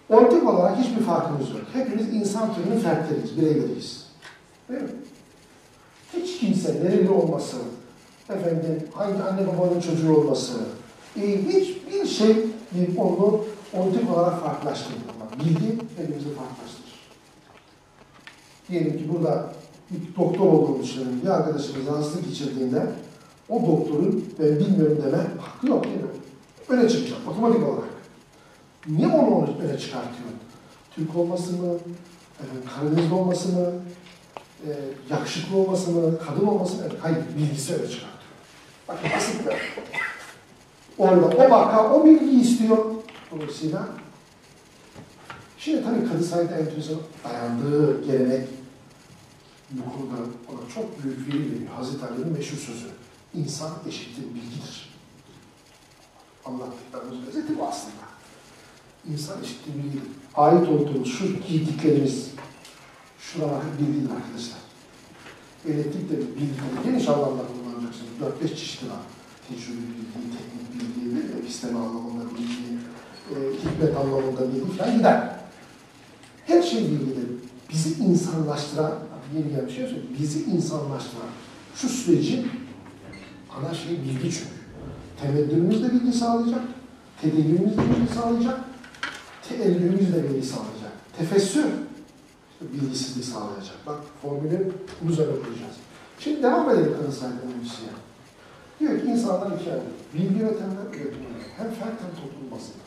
ontik olarak hiçbir farkımız yok. Hepimiz insan türünün fertleriyiz, bireyleriyiz. Değil mi? Hiç kimse nereli olması, efendim hangi anne babanın çocuğu olması, e, hiçbir şey onu ontik olarak farklılaştırmıyor. Bilgi hepimizi farklılaştırır. Diyelim ki burada bir doktor olduğunu düşünelim. Bir arkadaşımız rahatsızlık geçirdiğinde o doktorun ben bilmiyorum deme hakkı yok değil mi? Öne çıkacak otomatik olarak. Niye onu öne çıkartıyor? Türk olması mı? Efendim, Karadenizli olması mı? e, yakışıklı olması mı, kadın olması mı? Hayır, bilgisi öyle çıkartıyor. Bakın basit bir Orada o vaka o bilgiyi istiyor. Dolayısıyla şimdi tabii kadı sayede enteresan dayandığı gelenek bu konuda ona çok büyük veri veriyor. Hazreti Ali'nin meşhur sözü. İnsan eşittir bilgidir. Anlattıklarımız özeti bu aslında. İnsan eşittir bilgidir. Ait olduğumuz şu giydiklerimiz, şuralar bilgidir arkadaşlar. Elektrik de bilgileri geniş anlamda kullanacaksınız. 4-5 çeşitli var. Tecrübe bilgi, teknik bilgi, episteme anlamında bilgi, e, hikmet anlamında bilgi falan gider. Her şey bilgidir. Bizi insanlaştıran, yeni gelen bir şey söyleyeyim, bizi insanlaştıran şu süreci ana şey bilgi çünkü. Temeddülümüz de bilgi sağlayacak, tedebbürümüz de bilgi sağlayacak, teellümüz de bilgi sağlayacak. Tefessür işte bilgisizlik sağlayacak. Bak formülü bunun üzerine kuracağız. Şimdi devam edelim sahiplerinin müziğe. Diyor ki insanlar iki ayrı. Bilgi üretenler, üretenler. Hem fert hem toplum bazında.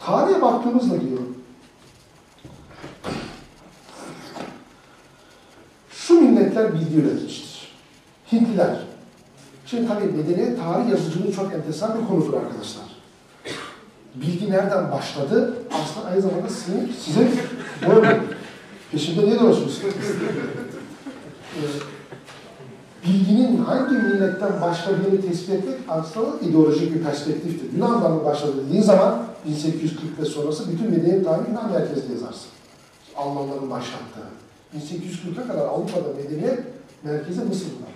Tarihe baktığımızda diyor, şu milletler bilgi üretmiştir. Hintliler. Şimdi tabii medeniyet tarih yazıcılığı çok enteresan bir konudur arkadaşlar. Bilgi nereden başladı? Aslında aynı zamanda sizin, sizin doğru. Peşinde niye dolaşıyorsunuz? Ee, bilginin hangi milletten başladığını tespit etmek aslında ideolojik bir perspektiftir. Yunan'dan mı başladı dediğin zaman 1840 ve sonrası bütün medeniyet tarihi Yunan merkezli yazarsın. Almanların başlattığı. 1840'a kadar Avrupa'da medeniyet merkezi Mısır'da.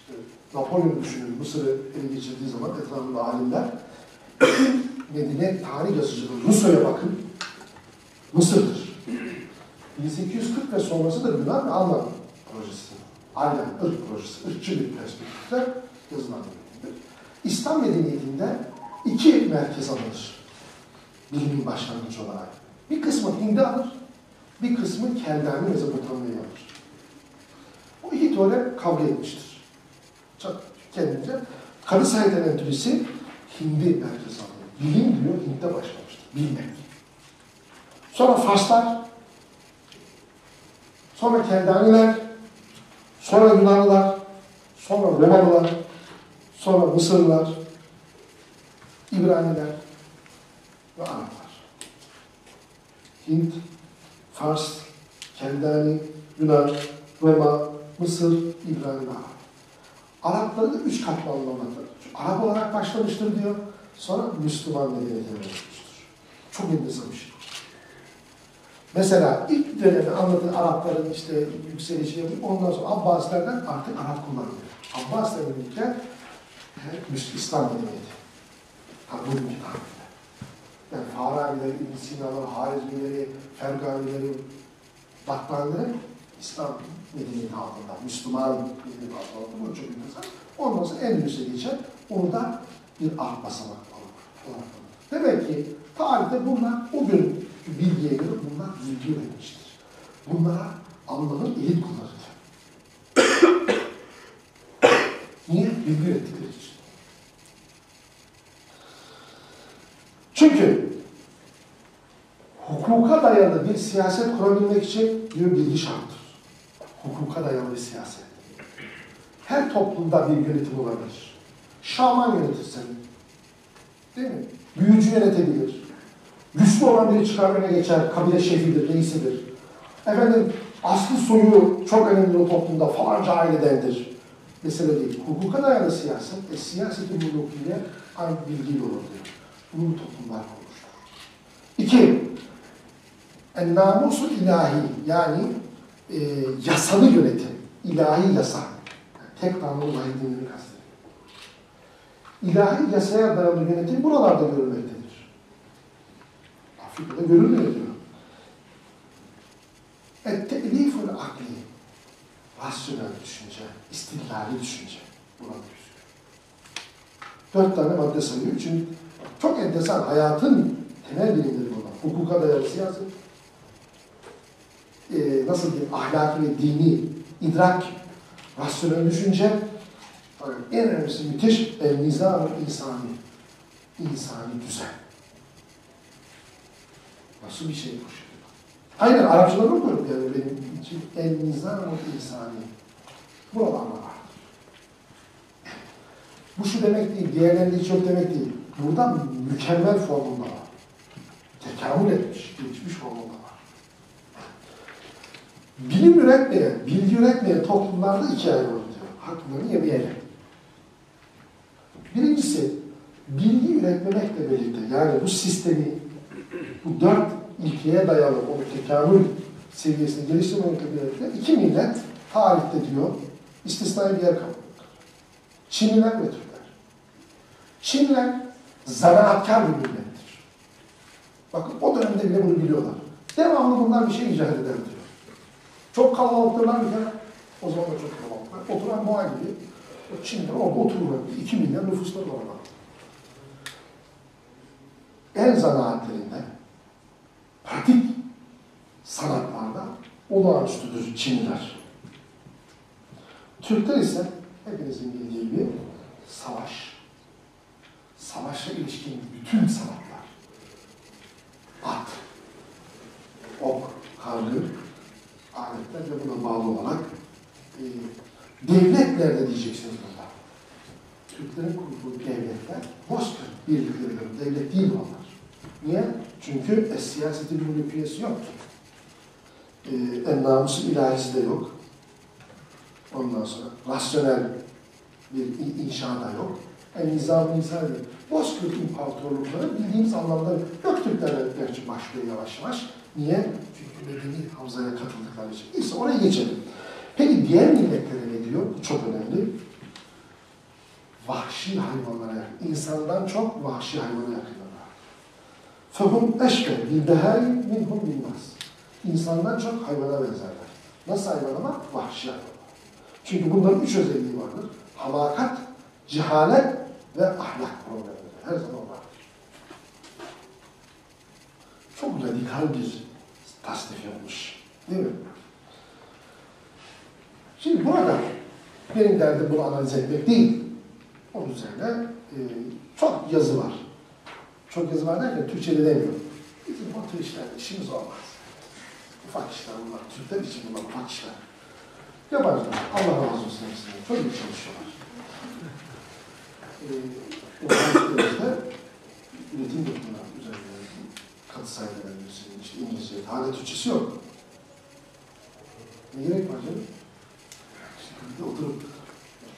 İşte Napolyon düşünün Mısır'ı ele geçirdiği zaman etrafında alimler (clears throat) medeniyet tarih yazıcılığı Rusya'ya bakın Mısır'dır. 1840 ve sonrası da Yunan ve Alman projesi. Aynen ırk projesi, ırkçı bir perspektifte yazılan medeniyettir. İslam medeniyetinde iki merkez alınır. Bilimin başlangıcı olarak. Bir kısmı Hind'e alır, bir kısmı Keldani Mezopotamya'ya alır. O iki teorem kavga etmiştir. Çok kendince. Kadı Said Endülüsü Hind'i merkez alıyor. Bilim diyor Hind'de başlamıştır. Bilmek. Sonra Farslar, sonra Keldaniler, sonra Yunanlılar, sonra Romalılar, sonra Mısırlılar, İbraniler ve Araplar. Hint, Fars, Keldani, Yunan, Roma, Mısır, İbrani ve Arap. Arapları da üç katmanlı anlatır. Arap olarak başlamıştır diyor, sonra Müslüman medeniyetine dönüşmüştür. Çok enteresan bir şey. Mesela ilk dönemi anlatın Arapların işte yükselişi, ondan sonra Abbasilerden artık Arap kullanılıyor. Abbasilerle birlikte İslam medeniyeti. Tabi bugünkü tabirle. Yani Farabileri, İbn Sina'ları, Harizmileri, Ferganileri, Batmanları İslam medeniyeti altında, Müslüman medeniyeti altında. Bu çok enteresan. Ondan sonra en üste geçer. Onu da bir alt basamak olarak Demek ki tarihte bunlar o gün bilgiye göre bunlar bilgi üretmiştir. Bunlara Allah'ın elit kulları diyor. (coughs) Niye? Bilgi ürettikleri için. Çünkü hukuka dayalı bir siyaset kurabilmek için diyor bilgi şarttır. Hukuka dayalı bir siyaset. Her toplumda bir yönetim olabilir. Şaman yönetir seni. Değil mi? Büyücü yönetebilir. Güçlü olan biri çıkar öne geçer, kabile şefidir, reisidir. Efendim, aslı soyu çok önemli o toplumda, falanca ailedendir. Mesele değil. Hukuka dayalı siyaset ve siyaseti mulukiyle aynı bilgiyle olur diyor. Bunu bu toplumlar konuşur. İki, en namusu ilahi yani e, yasalı yönetim, ilahi yasa. Yani tek tanrı vahidini kastediyor. İlahi yasaya dayalı yönetim buralarda görülmektedir. Afrika'da görülmüyor diyor. Et-te'liful akli, rasyonel düşünce, istilali düşünce. Buna gözüküyor. Dört tane madde sayıyor. Çünkü çok enteresan. Hayatın temel bilimleri bunlar. Hukuka dayalı siyaset, e, nasıl diyeyim, ahlaki ve dini idrak, rasyonel düşünce, fakat en önemlisi müthiş el nizam insani, insani düzen. Nasıl bir şey bu şey? Aynen Arapçadan okuyorum yani benim için el nizam insani. Buralarda var. Bu şu demek değil, diğerlerinde hiç yok demek değil. Burada mükemmel formunda var. Tekamül etmiş, gelişmiş formunda var. Bilim üretmeyen, bilgi üretmeyen toplumlarda iki ayrı olur diyor. Haklarını yemeyelim. Birincisi, bilgi üretmemekle birlikte, yani bu sistemi, bu dört ilkeye dayalı o tekamül seviyesini geliştirmemekle birlikte iki millet tarihte diyor, istisnai bir yer kalıyor. Çinliler ve Türkler. Çinliler zanaatkar bir millettir. Bakın o dönemde bile bunu biliyorlar. Devamlı bunlar bir şey icat eder diyor. Çok kalabalıktırlar bir kere. O zaman da çok kalabalıklar. Oturan boğa gibi. O Çin'de orada otururlar. İki milyar nüfusları var el zanaatlerinde, pratik sanatlarda olağanüstüdür Çinliler. Türkler ise hepinizin bildiği gibi savaş. Savaşa ilişkin bütün sanatlar. At, ok, kargı, aletler ve buna bağlı olarak e, devletler diyeceksiniz burada. Türklerin kurduğu devletler Bozkır birlikleridir. Devlet değil onlar. Niye? Çünkü es siyaseti bir mülkiyesi yok. Ee, en namusu ilahisi de yok. Ondan sonra rasyonel bir inşa da yok. En nizam insan değil. Bozkır imparatorlukları bildiğimiz anlamda Göktürklerle gerçi başlıyor yavaş yavaş. Niye? Çünkü medeni havzaya katıldıkları için. Neyse oraya geçelim. Peki diğer milletlere ne diyor? Çok önemli. Vahşi hayvanlara yakın. İnsandan çok vahşi hayvana yakınlar. فَهُمْ اَشْبَهْ بِالْبَهَايِ مِنْهُمْ بِالنَّاسِ İnsandan çok hayvana benzerler. Nasıl hayvan ama? Vahşi hayvan. Çünkü bunların üç özelliği vardır. Hamakat, cehalet ve ahlak problemleri. Her zaman vardır. Çok radikal bir tasnif yapmış. Değil mi? Şimdi burada benim derdim bunu analiz etmek değil. Onun üzerine e, çok yazı var. çok yazı var derken Türkçe'de demiyorum. Bizim tür işlerle işimiz olmaz. Ufak işler bunlar. Türkler için bunlar ufak işler. Yabancılar. Allah razı olsun hepsine. Çok iyi çalışıyorlar. Ee, üniversitemizde üretim yapımlar üzerinde katı sayıda verilmesi, işte İngilizce, hala Türkçesi yok. Ne gerek var canım? Şimdi oturup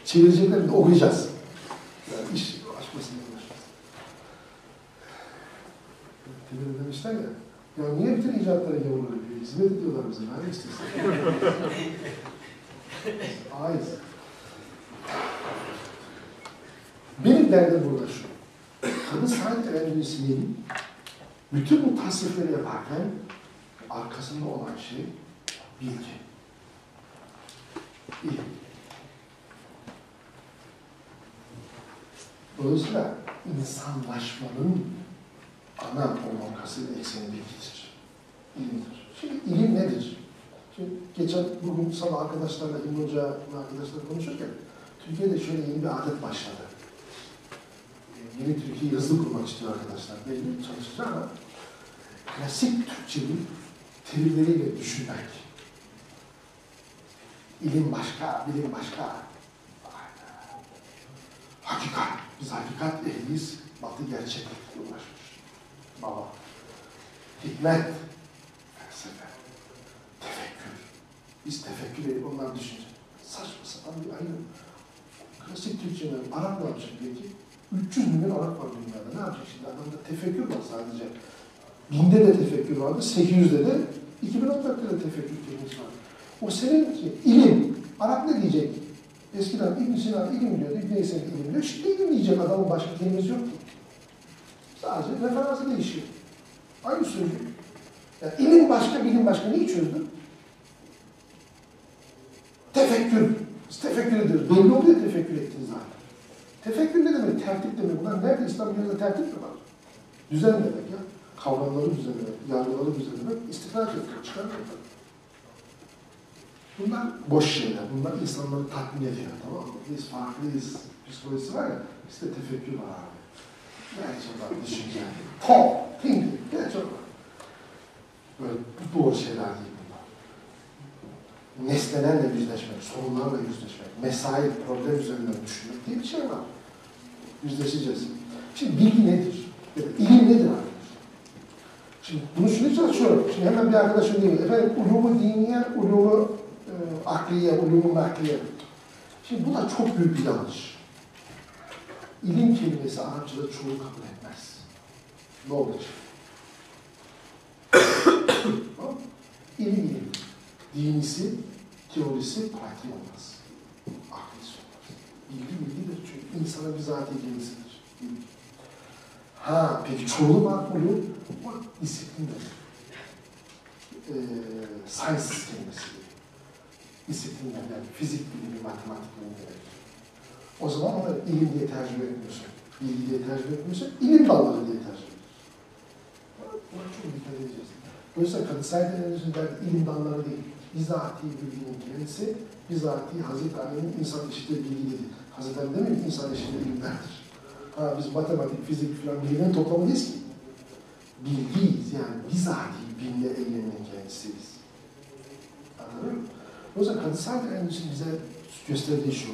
çevirecekler bir de okuyacağız. Yani iş açmasını Temel demişler ya, ya niye bütün icatlara gavurlar yapıyor? Hizmet ediyorlar bize, ne istiyorsun? (laughs) Hayır. Benim derdim burada şu. Kadı Said Efendisi'nin bütün bu tasnifleri yaparken arkasında olan şey bilgi. İlim. Dolayısıyla insanlaşmanın ana omurgası ekseni bilgidir. İlimdir. Şimdi ilim nedir? Şimdi geçen bugün sabah arkadaşlarla, İlmi Hoca arkadaşlarla konuşurken Türkiye'de şöyle yeni bir adet başladı. Ee, Yeni Türkiye yazılı kurmak istiyor arkadaşlar. Belli çalışacak ama klasik Türkçenin terimleriyle düşünmek. İlim başka, bilim başka. Hakikat. Biz hakikat ehliyiz. Batı gerçeklikle uğraşmış. Baba. Hikmet. Felsefe. Tefekkür. Biz tefekkür edip onlar düşünce. Saçma sapan bir ayrım. Klasik Türkçe'nin Arap ne yapacak peki? 300 milyon Arap var dünyada. Ne yapacak şimdi? Adamda tefekkür var sadece. Binde de tefekkür vardı, 800'de de 2014'te de tefekkür kelimesi var. O senin ki ilim. Arap ne diyecek? Eskiden İbn Sina ilim diyordu, İbn Sina ilim diyor. Şimdi ilim diyecek adamın başka kelimesi yok ki. Sadece referansı değişiyor. Aynı sözcük. Yani ilim başka, bilim başka. Neyi çözdün? Tefekkür. Biz tefekkür ediyoruz. Belli oluyor tefekkür ettiğin zaten. Tefekkür ne demek? Tertip demek. Bunlar nerede İslam dünyasında tertip mi var? Düzen demek ya. Kavramları düzenlemek, yargıları düzenlemek, istikrar etmek, çıkarmak. Bunlar boş şeyler. Bunlar insanları tatmin ediyor. Tamam mı? Biz farklıyız. Psikolojisi var ya, bizde tefekkür var abi. Gerçekten düşünce. Thought, thinking. Gerçekten var. Böyle doğru şeyler değil yüzleşmek, sorunlarla yüzleşmek, mesai, problem üzerinden düşünmek diye bir şey var. Yüzleşeceğiz. Şimdi bilgi nedir? Ya da ilim nedir arkadaşlar? Şimdi bunu şunun için açıyorum. Şimdi hemen bir arkadaşım diyor, efendim ulumu diniye, ulumu e, akliye, ulumu nakliye. Şimdi bu da çok büyük bir yanlış. İlim kelimesi Arapçada çoğu kabul etmez. Knowledge. Tamam mı? İlim ilim. Dinisi, teorisi, pratiği olmaz. Aklisi olmaz. Bilgi bilgidir çünkü insana bizatihi. Bilgi. Ha, peki çoğulu makbulü o disiplindir. Ee, sciences kelimesi. Disiplinler yani fizik bilimi, matematik bilimi. O zaman ona ilim diye tercüme etmiyorsun. Bilgi diye tercüme etmiyorsun. ilim dalları diye tercüme ediyorsun. Buna çok dikkat edeceğiz. Dolayısıyla kadıtsal enerjinin derdi ilim dalları değil. Bizatihi bilginin kendisi, bizatihi Hazreti Ali'nin insan eşittir bilgi dedi. Hazreti Ali demiyor ki insan eşittir ilimlerdir. Ha biz matematik, fizik falan bilginin toplamı değiliz ki. Bilgiyiz yani bizatihi bilme eyleminin kendisiyiz. Anladın mı? O yüzden kadıtsal endüstrinin bize gösterdiği şu,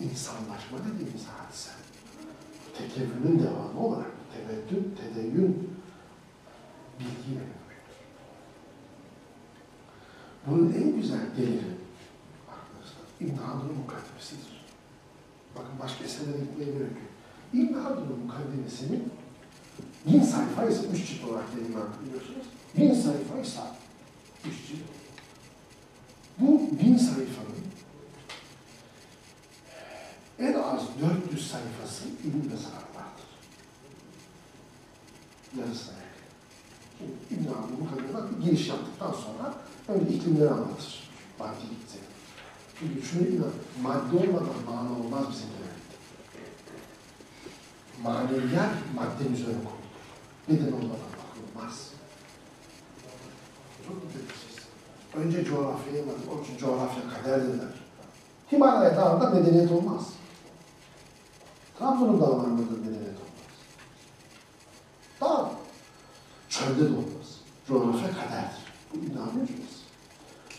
insanlaşma dediğimiz hadise. Tekevvünün devamı olarak temeddün, tedeyyün bilgiyle mümkündür. Bunun en güzel delili arkadaşlar İbn Haldun'un mukaddimesidir. Bakın başka eserlere gitmeye gerek yok. İbn Haldun'un mukaddimesinin bin sayfa ise üç cilt olarak yayınlandı biliyorsunuz. Bin sayfa ise üç cilt. Bu bin sayfanın en az 400 sayfası ilim ve sanatlardır. Yarısına yakın. Şimdi İbn Abi bu kadar bir giriş yaptıktan sonra önce iklimleri anlatır. Zemin. Çünkü şunu inan, madde olmadan mana olmaz bizim demekte. Maneviyat maddenin üzerine kurulur. Neden olmadan bakılmaz. Çok dikkat edeceğiz. Önce coğrafyaya bakın. Onun için coğrafya kader dediler. Himalaya dağında medeniyet olmaz. Trabzon'un dağlarında da medeniyet olmaz. Dağ. Çölde de olmaz. Coğrafya kaderdir. Bu cümlesi.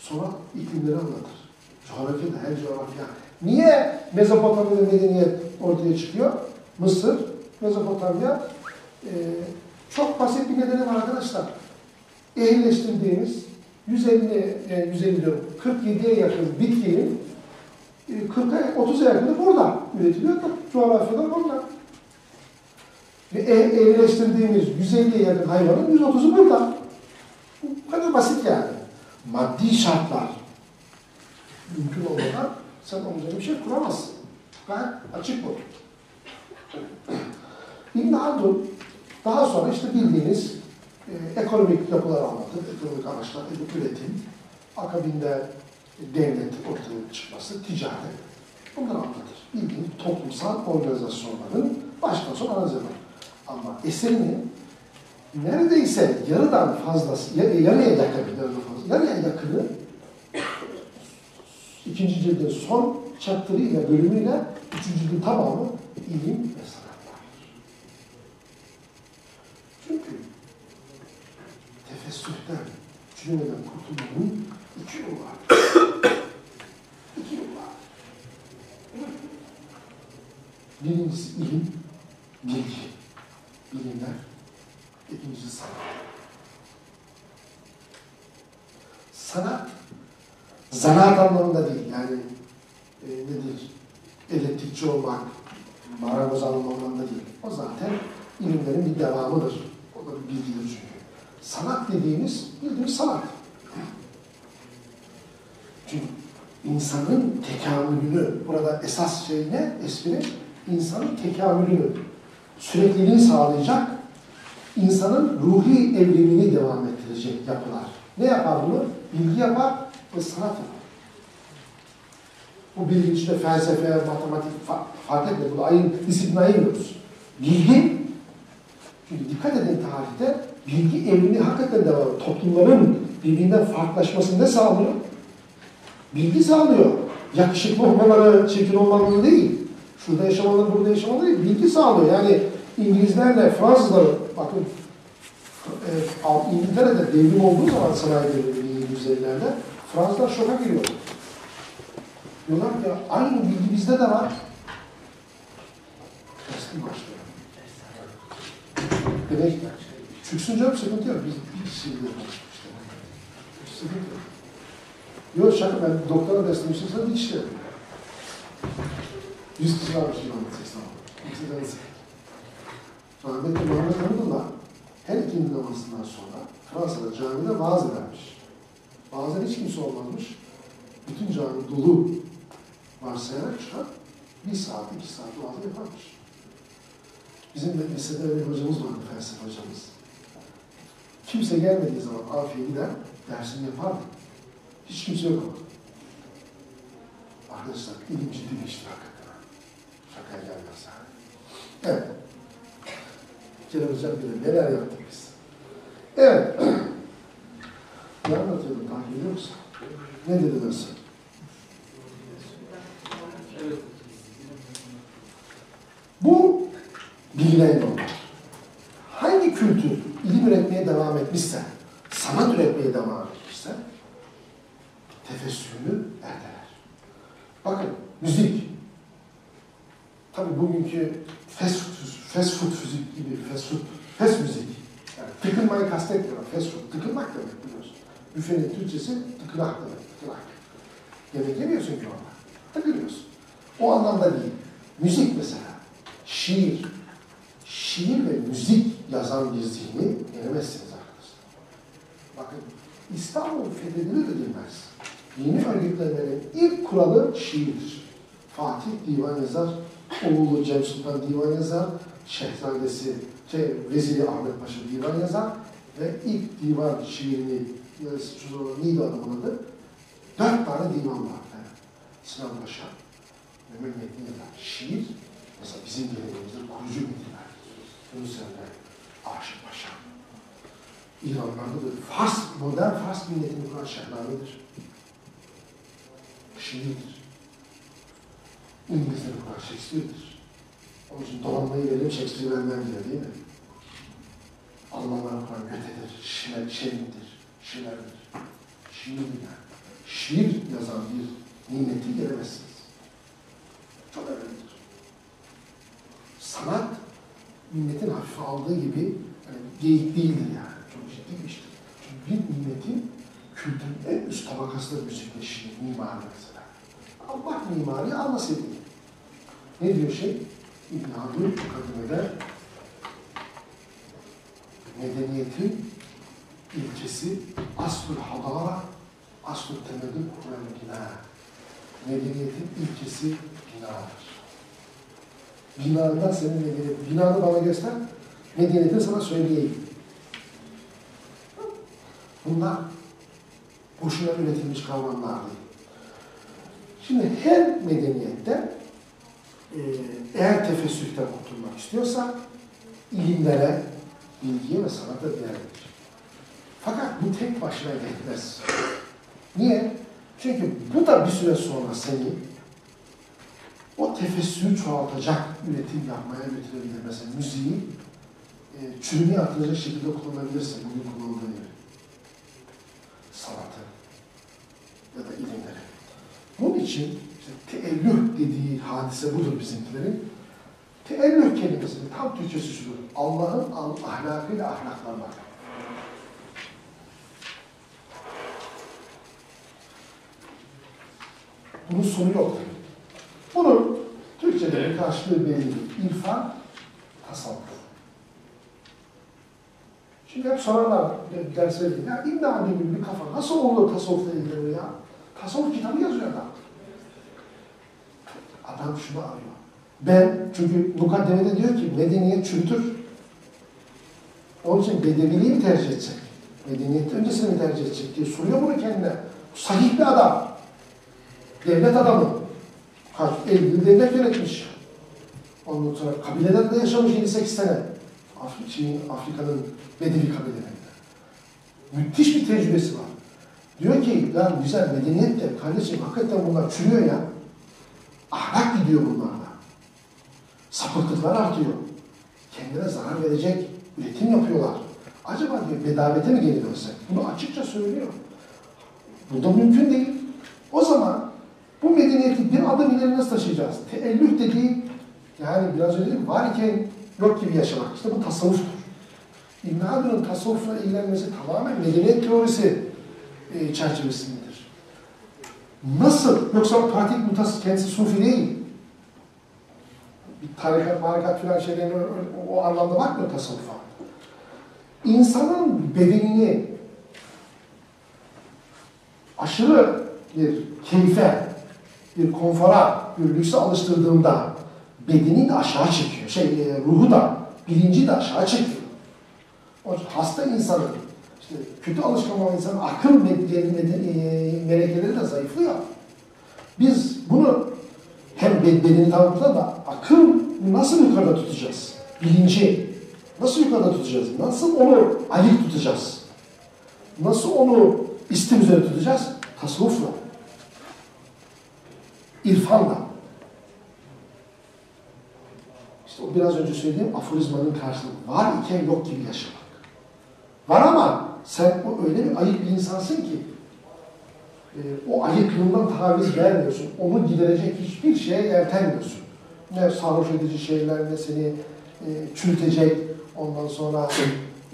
Sonra iklimleri anlatır. Coğrafya da her coğrafya. Niye Mezopotamya'da medeniyet ortaya çıkıyor? Mısır, Mezopotamya. Ee, çok basit bir nedeni var arkadaşlar. Ehilleştirdiğimiz 150, yani 150 diyorum, 47'ye yakın bitkinin 40'a 30'a yakını burada üretiliyor coğrafyada burada. Ve ev, evleştirdiğimiz 150'ye yakın hayvanın 130'u burada. Bu kadar basit yani. Maddi şartlar mümkün olmadan sen onun bir şey kuramazsın. Gayet açık bu. (clears throat) İbn Haldun daha sonra işte bildiğiniz e, ekonomik yapılar anlatır, ekonomik amaçlar, üretim, akabinde devlet ortaya çıkması, ticaret. Bunları anlatır. Bildiğiniz toplumsal organizasyonların baştan sona analiz eder. Ama eserinin neredeyse yarıdan fazlası, yarıya yakın, yarıdan fazla, yarıya yakını ikinci cildin son chapter'ıyla, bölümüyle üçüncü cildin tamamı ilim ve sanatlardır. Çünkü tefessühten, cümleden kurtulmanın iki yolu var. iki yolu var. Birincisi ilim, bilgi, bilimler. İkincisi sanat. Sanat, zanaat anlamında değil. Yani e, nedir? Elektrikçi olmak, marangoz anlamında değil. O zaten ilimlerin bir devamıdır. O da bir bilgidir çünkü. Sanat dediğimiz, bildiğimiz sanat. Çünkü insanın tekamülünü, burada esas şey ne? Espri, insanın tekamülünü, sürekliliğini sağlayacak, insanın ruhi evrimini devam ettirecek yapılar. Ne yapar bunu? Bilgi yapar ve sanat yapar. Bu bilgi içinde felsefe, matematik fa fark etmez. Bunu ayın, disiplin ayırmıyoruz. Bilgi, çünkü dikkat edin tarihte, bilgi evrimi hakikaten devam ediyor. Toplumların birbirinden farklılaşmasını ne sağlıyor? Bilgi sağlıyor. Yakışıklı olmaları, çirkin olmaları değil şurada yaşamaları, burada yaşamaları değil, bilgi sağlıyor. Yani İngilizlerle Fransızların, bakın e, İngiltere'de devrim olduğu zaman sanayi devrimi 1750'lerde Fransızlar şoka giriyor. Diyorlar ki aynı bilgi bizde de var. Teslim başlıyor. Demek çüksünce yok, sıkıntı yok. Biz bir şeyle konuşmuştuk. Sıkıntı yok. Yok şaka ben doktora beslemiştim sana dikişlerim. 100 kişi varmış İmam Hatip İstanbul'da. Rahmetli Mehmet Hanım'la her ikindi namazından sonra Fransa'da camide vaaz edermiş. Bazen hiç kimse olmamış. Bütün cami dolu varsayarak çıkar. Bir saat, iki saat vaaz yaparmış. Bizim de lisede öyle hocamız vardı, felsefe hocamız. Kimse gelmediği zaman afiye gider, dersini yapardı. Hiç kimse yok ama. Arkadaşlar, ilim ciddi bir iştirak. Şakaya gelmez. Evet. Kerem Hocam bile neler yaptık biz. Evet. (clears throat) ne anlatıyordum takip ediyor musun? Ne dedi nasıl? Bu bilinen yollar. Hangi kültür ilim üretmeye devam etmişse, sanat üretmeye devam etmişse, tefessürünü erteler. Bakın, müzik. Tabii bugünkü fast food, fast food müzik gibi fast food, fast müzik. Yani tıkınmayı kastetmiyorum. Fast food, tıkınmak demek biliyorsun. Büfenin Türkçesi tıkınak demek, tıkınak. Yemek yemiyorsun ki orada. Tıkınıyorsun. O anlamda değil. Müzik mesela. Şiir. Şiir ve müzik yazan bir zihni yenemezsiniz arkadaşlar. Bakın İstanbul fethedilir edilmez. Yeni örgütlenmenin ilk kuralı şiirdir. Fatih divan yazar, oğlu Cem Sultan divan yazar, şehzadesi şey, Veziri Ahmet Paşa divan yazar ve ilk divan şiirini neydi adamın adı? Dört tane divan var. Yani. Sinan Paşa, Mehmet Metin yazar. Şiir, mesela bizim geleneğimizde kurucu metinler. Yunus Emre, Aşık Paşa. İranlarda da Fars, modern Fars milletini kuran Şehname'dir. Şiirdir. İngilizleri kuran Shakespeare'dir. Onun için donanmayı verelim Shakespeare vermem diyor değil mi? Almanlar kuran Goethe'dir, Schiller, Schelling'dir, Schiller'dir. Şiir yani. Şiir yazan bir nimeti göremezsiniz. Çok önemlidir. Sanat milletin hafife aldığı gibi yani geyik değildir yani. Çok ciddi bir iştir. Çünkü bir milletin kültürün en üst tabakasıdır müzik ve şiir, mimari mesela. Allah mimari anlasaydı. Ne diyor şey? İbn Haldun mukaddimede medeniyetin ilkesi aslül hadara, aslül temeddün kural bina. Medeniyetin ilkesi binadır. Binandan senin medeniyet. Binanı bana göster, medeniyetini sana söyleyeyim. Bunlar boşuna üretilmiş kavramlar değil. Şimdi her medeniyette eğer tefessühten kurtulmak istiyorsa ilimlere, bilgiye ve sanata değer verir. Fakat bu tek başına yetmez. Niye? Çünkü bu da bir süre sonra seni o tefessürü çoğaltacak üretim yapmaya götürebilir. Mesela müziği e, çürümeye atılacak şekilde kullanabilirsin bugün kullandığı gibi. Sanatı ya da ilimleri. Bunun için işte teellüh dediği hadise budur bizimkilerin. Teellüh kelimesinin tam Türkçesi şudur. Allah'ın ahlakıyla ahlaklanmak. Bunun sonu yok. Bunun Türkçe'de karşılığı belli. İrfan, tasavvuf. Şimdi hep sorarlar bir ders verin. Ya İbn gibi bir kafa nasıl olur tasavvufla ilgili ya? Tasavvuf kitabı yazıyor adam. Adam şunu arıyor. Ben, çünkü mukaddemede diyor ki medeniyet çürütür. Onun için bedeviliği mi tercih edecek? Medeniyet öncesini mi tercih edecek diye soruyor bunu kendine. Sahih bir adam. Devlet adamı. Kaç, 50 yıl devlet yönetmiş. Ondan sonra kabilelerde yaşamış 7-8 sene. Afrika'nın Bedevi kabilelerinde. Müthiş bir tecrübesi var. Diyor ki ya güzel medeniyet de kardeşim hakikaten bunlar çürüyor ya. Ahlak gidiyor bunlarda. Sapıklıklar artıyor. Kendine zarar verecek üretim yapıyorlar. Acaba diyor bedavete mi geri dönsek? Bunu açıkça söylüyor. Bu da mümkün değil. O zaman bu medeniyeti bir adım ileri nasıl taşıyacağız? Teellüh dediği yani biraz önce dedim var iken yok gibi yaşamak. İşte bu tasavvuftur. İbn Haldun'un tasavvufla ilgilenmesi tamamen medeniyet teorisi e, çerçevesindedir. Nasıl? Yoksa pratik mutasız kendisi sufi değil. Bir tarikat, marikat filan şeylerin o anlamda bakmıyor tasavvufa. İnsanın bedenini aşırı bir keyfe, bir konfora, bir lükse alıştırdığında bedeni de aşağı çekiyor. Şey, e, ruhu da, bilinci de aşağı çekiyor. O hasta insanın, işte kötü alışkanlık olan insanın akıl e, melekeleri de zayıflıyor. Biz bunu hem bedeni tamamladık da akıl nasıl yukarıda tutacağız? Bilinci. Nasıl yukarıda tutacağız? Nasıl onu ayık tutacağız? Nasıl onu istim üzere tutacağız? Tasavvufla. İrfanla. İşte o biraz önce söylediğim aforizmanın karşılığı. Var iken yok gibi yaşamak. Var ama sen o öyle bir ayık bir insansın ki e, o ayıklığından taviz vermiyorsun. Onu giderecek hiçbir şeye yeltenmiyorsun. Ne sarhoş edici şeyler, ne seni e, çürütecek, ondan sonra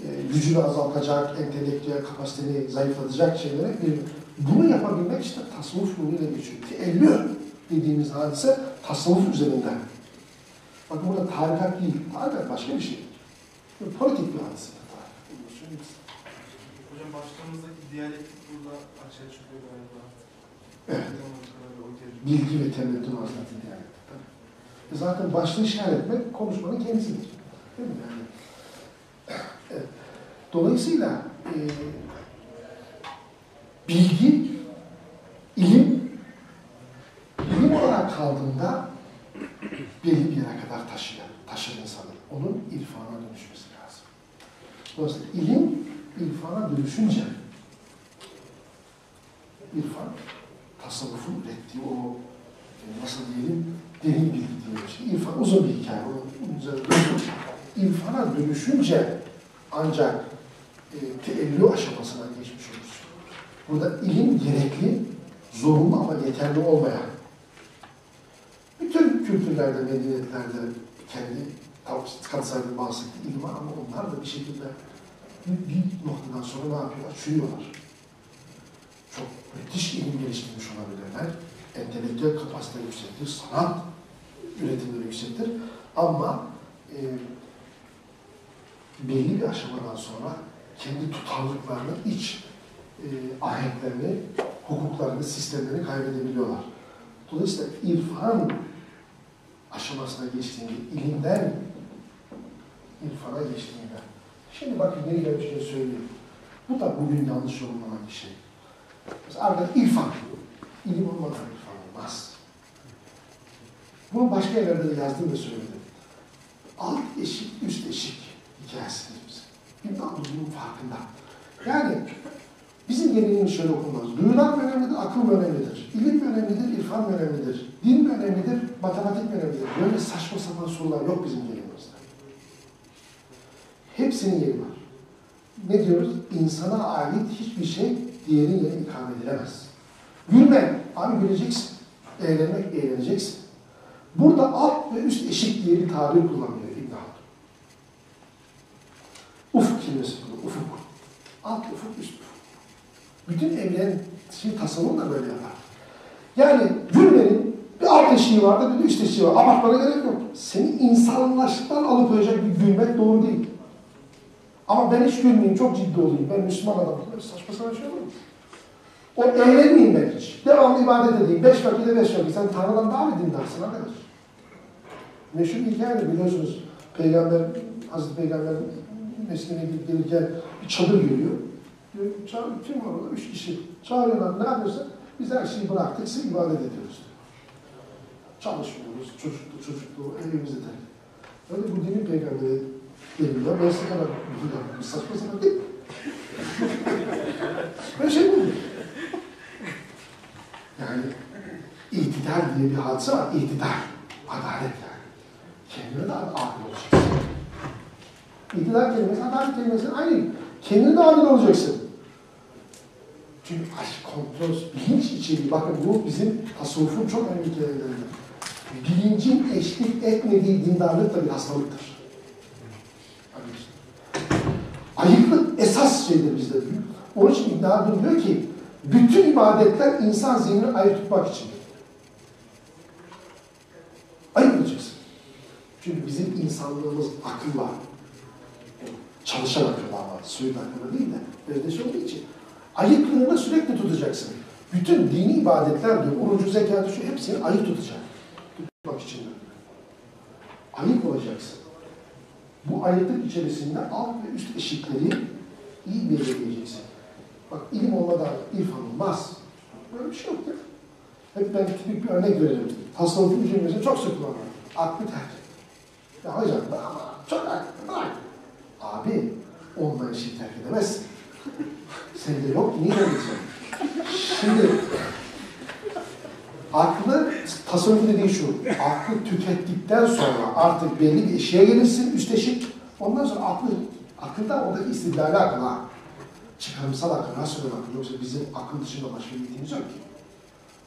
e, gücünü azaltacak, entelektüel kapasiteni zayıflatacak şeylere bir bunu yapabilmek işte tasavvuf yoluyla geçiyor. Teellüh dediğimiz hadise tasavvuf üzerinden. Bakın burada tarikat değil, tarikat başka bir şey. Politik bir hadise. Hocam başlığımızdaki diyalektik burada açığa çıkıyor galiba. Evet. Bilgi ve temettün hazreti diyalektik. E zaten başlığı şerh etmek konuşmanın kendisidir. Değil mi? Yani, evet. Dolayısıyla e, bilgi, ilim, ilim olarak kaldığında belli bir yere kadar taşıyor, taşır insanı. Onun irfana dönüşmesi lazım. Dolayısıyla ilim irfana dönüşünce irfan tasavvufun ürettiği o e, nasıl diyelim derin bilgi diyelim. Şimdi irfan uzun bir hikaye. İrfana dönüşünce ancak e, teellü aşamasına geçmiş olursun. Burada ilim gerekli, zorunlu ama yeterli olmayan. Bütün kültürlerde, medeniyetlerde kendi katsaydı bahsettiği ilim var ama onlar da bir şekilde bir, noktadan sonra ne yapıyorlar? Çürüyorlar. Çok müthiş ilim geliştirmiş olabilirler. Entelektüel kapasite yüksektir, sanat üretimleri yüksektir. Ama e, belli bir aşamadan sonra kendi tutarlılıklarını, iç e, ahenklerini, hukuklarını, sistemlerini kaybedebiliyorlar. Dolayısıyla irfan aşamasına geçtiğinde, ilimden irfana geçtiğinde. Şimdi bakın bir şey söyleyeyim. Bu da bugün yanlış yorumlanan bir şey. Mesela arkadaş irfan. İlim olmadan irfan olmaz. Bunu başka yerlerde de yazdım ve söyledim. Alt eşik, üst eşik hikayesidir bize. Abdül bunun farkında. Yani bizim geleneğimiz şöyle okunmaz. Duyular mı önemlidir, akıl mı önemlidir? İlim mi önemlidir, irfan mı önemlidir? Din mi önemlidir, matematik mi önemlidir? Böyle saçma sapan sorular yok bizim geleneğimizde. Hepsinin yeri var. Ne diyoruz? İnsana ait hiçbir şey diğerinin yerine ikame edilemez. Gülmek, abi güleceksin. Eğlenmek, eğleneceksin. Burada alt ve üst eşik diye bir tabir kullanıyor İbn Haldun. Ufuk kelimesi kullanıyor, ufuk. Alt ufuk, üst ufuk. Bütün evren, şimdi tasavvur da böyle yapar. Yani gülmenin bir alt eşiği vardır, bir üst eşiği var. Abartmana gerek yok. Seni insanlaştıktan alıp koyacak bir gülmek doğru değil. Ama ben hiç gülmeyeyim, çok ciddi olayım. Ben Müslüman adamım. Böyle saçma sapan şey olur mu? O eğlenmeyeyim ben hiç. Devamlı ibadet edeyim. Beş vakitte beş vakit. Sen Tanrı'dan daha mı dindarsın arkadaş? Meşhur bir hikaye biliyorsunuz. Peygamber, Hazreti Peygamber mesleğine gidip gelirken bir çadır görüyor. Diyor, çağır, kim var orada? Üç kişi. Çağırıyorlar, ne yapıyorsun? Biz her şeyi bıraktık, size ibadet ediyoruz. Çalışmıyoruz, çocuklu çocuklu, evimizde de. Öyle bu dinin peygamberi geliyor. Ben size kadar bir saçma sapan değil. Böyle şey oluyor? Yani itidal diye bir hadise var. İtidal. Adalet yani. Kendine de adil olacaksın. İtidal kelimesi, adalet kelimesi aynı. Kendine de adil olacaksın. Çünkü aşk, kontrol, bilinç içeriği, bakın bu bizim tasavvufun çok önemli kelimelerinden. Bilincin eşlik etmediği dindarlık da bir hastalıktır. Ayıklık esas şeydir bizde. Onun için İbn Haldun diyor ki, bütün ibadetler insan zihnini ayırt tutmak için. Ayıklayacaksın. Çünkü bizim insanlığımız akıl var. Çalışan akıl var. Suyun akıllı değil de. Şey olduğu için. Ayıklığını sürekli tutacaksın. Bütün dini ibadetler diyor, orucu, zekatı, şu hepsini ayık tutacak. Tutmak için. Ayık olacaksın. Bu ayıklık içerisinde alt ve üst eşikleri iyi belirleyeceksin. Bak ilim olmadan irfan olmaz. Böyle bir şey yok ya. Hep ben tipik bir örnek veririm. Tasavvufun cümlesini çok sık kullanıyorum. Aklı terk. Ya hocam ama çok aklı bırak. Abi olmayan şeyi terk edemezsin. (laughs) Sende yok, niye edeceksin? Şimdi aklı tasavvuf dediği şu, aklı tükettikten sonra artık belli bir eşiğe gelirsin, üsteşik. Ondan sonra aklı, akılda oradaki istidlali akıl ha. Çıkarımsal akıl, rasyonel akıl. Yoksa bizim akıl dışında başka bir bildiğimiz yok ki.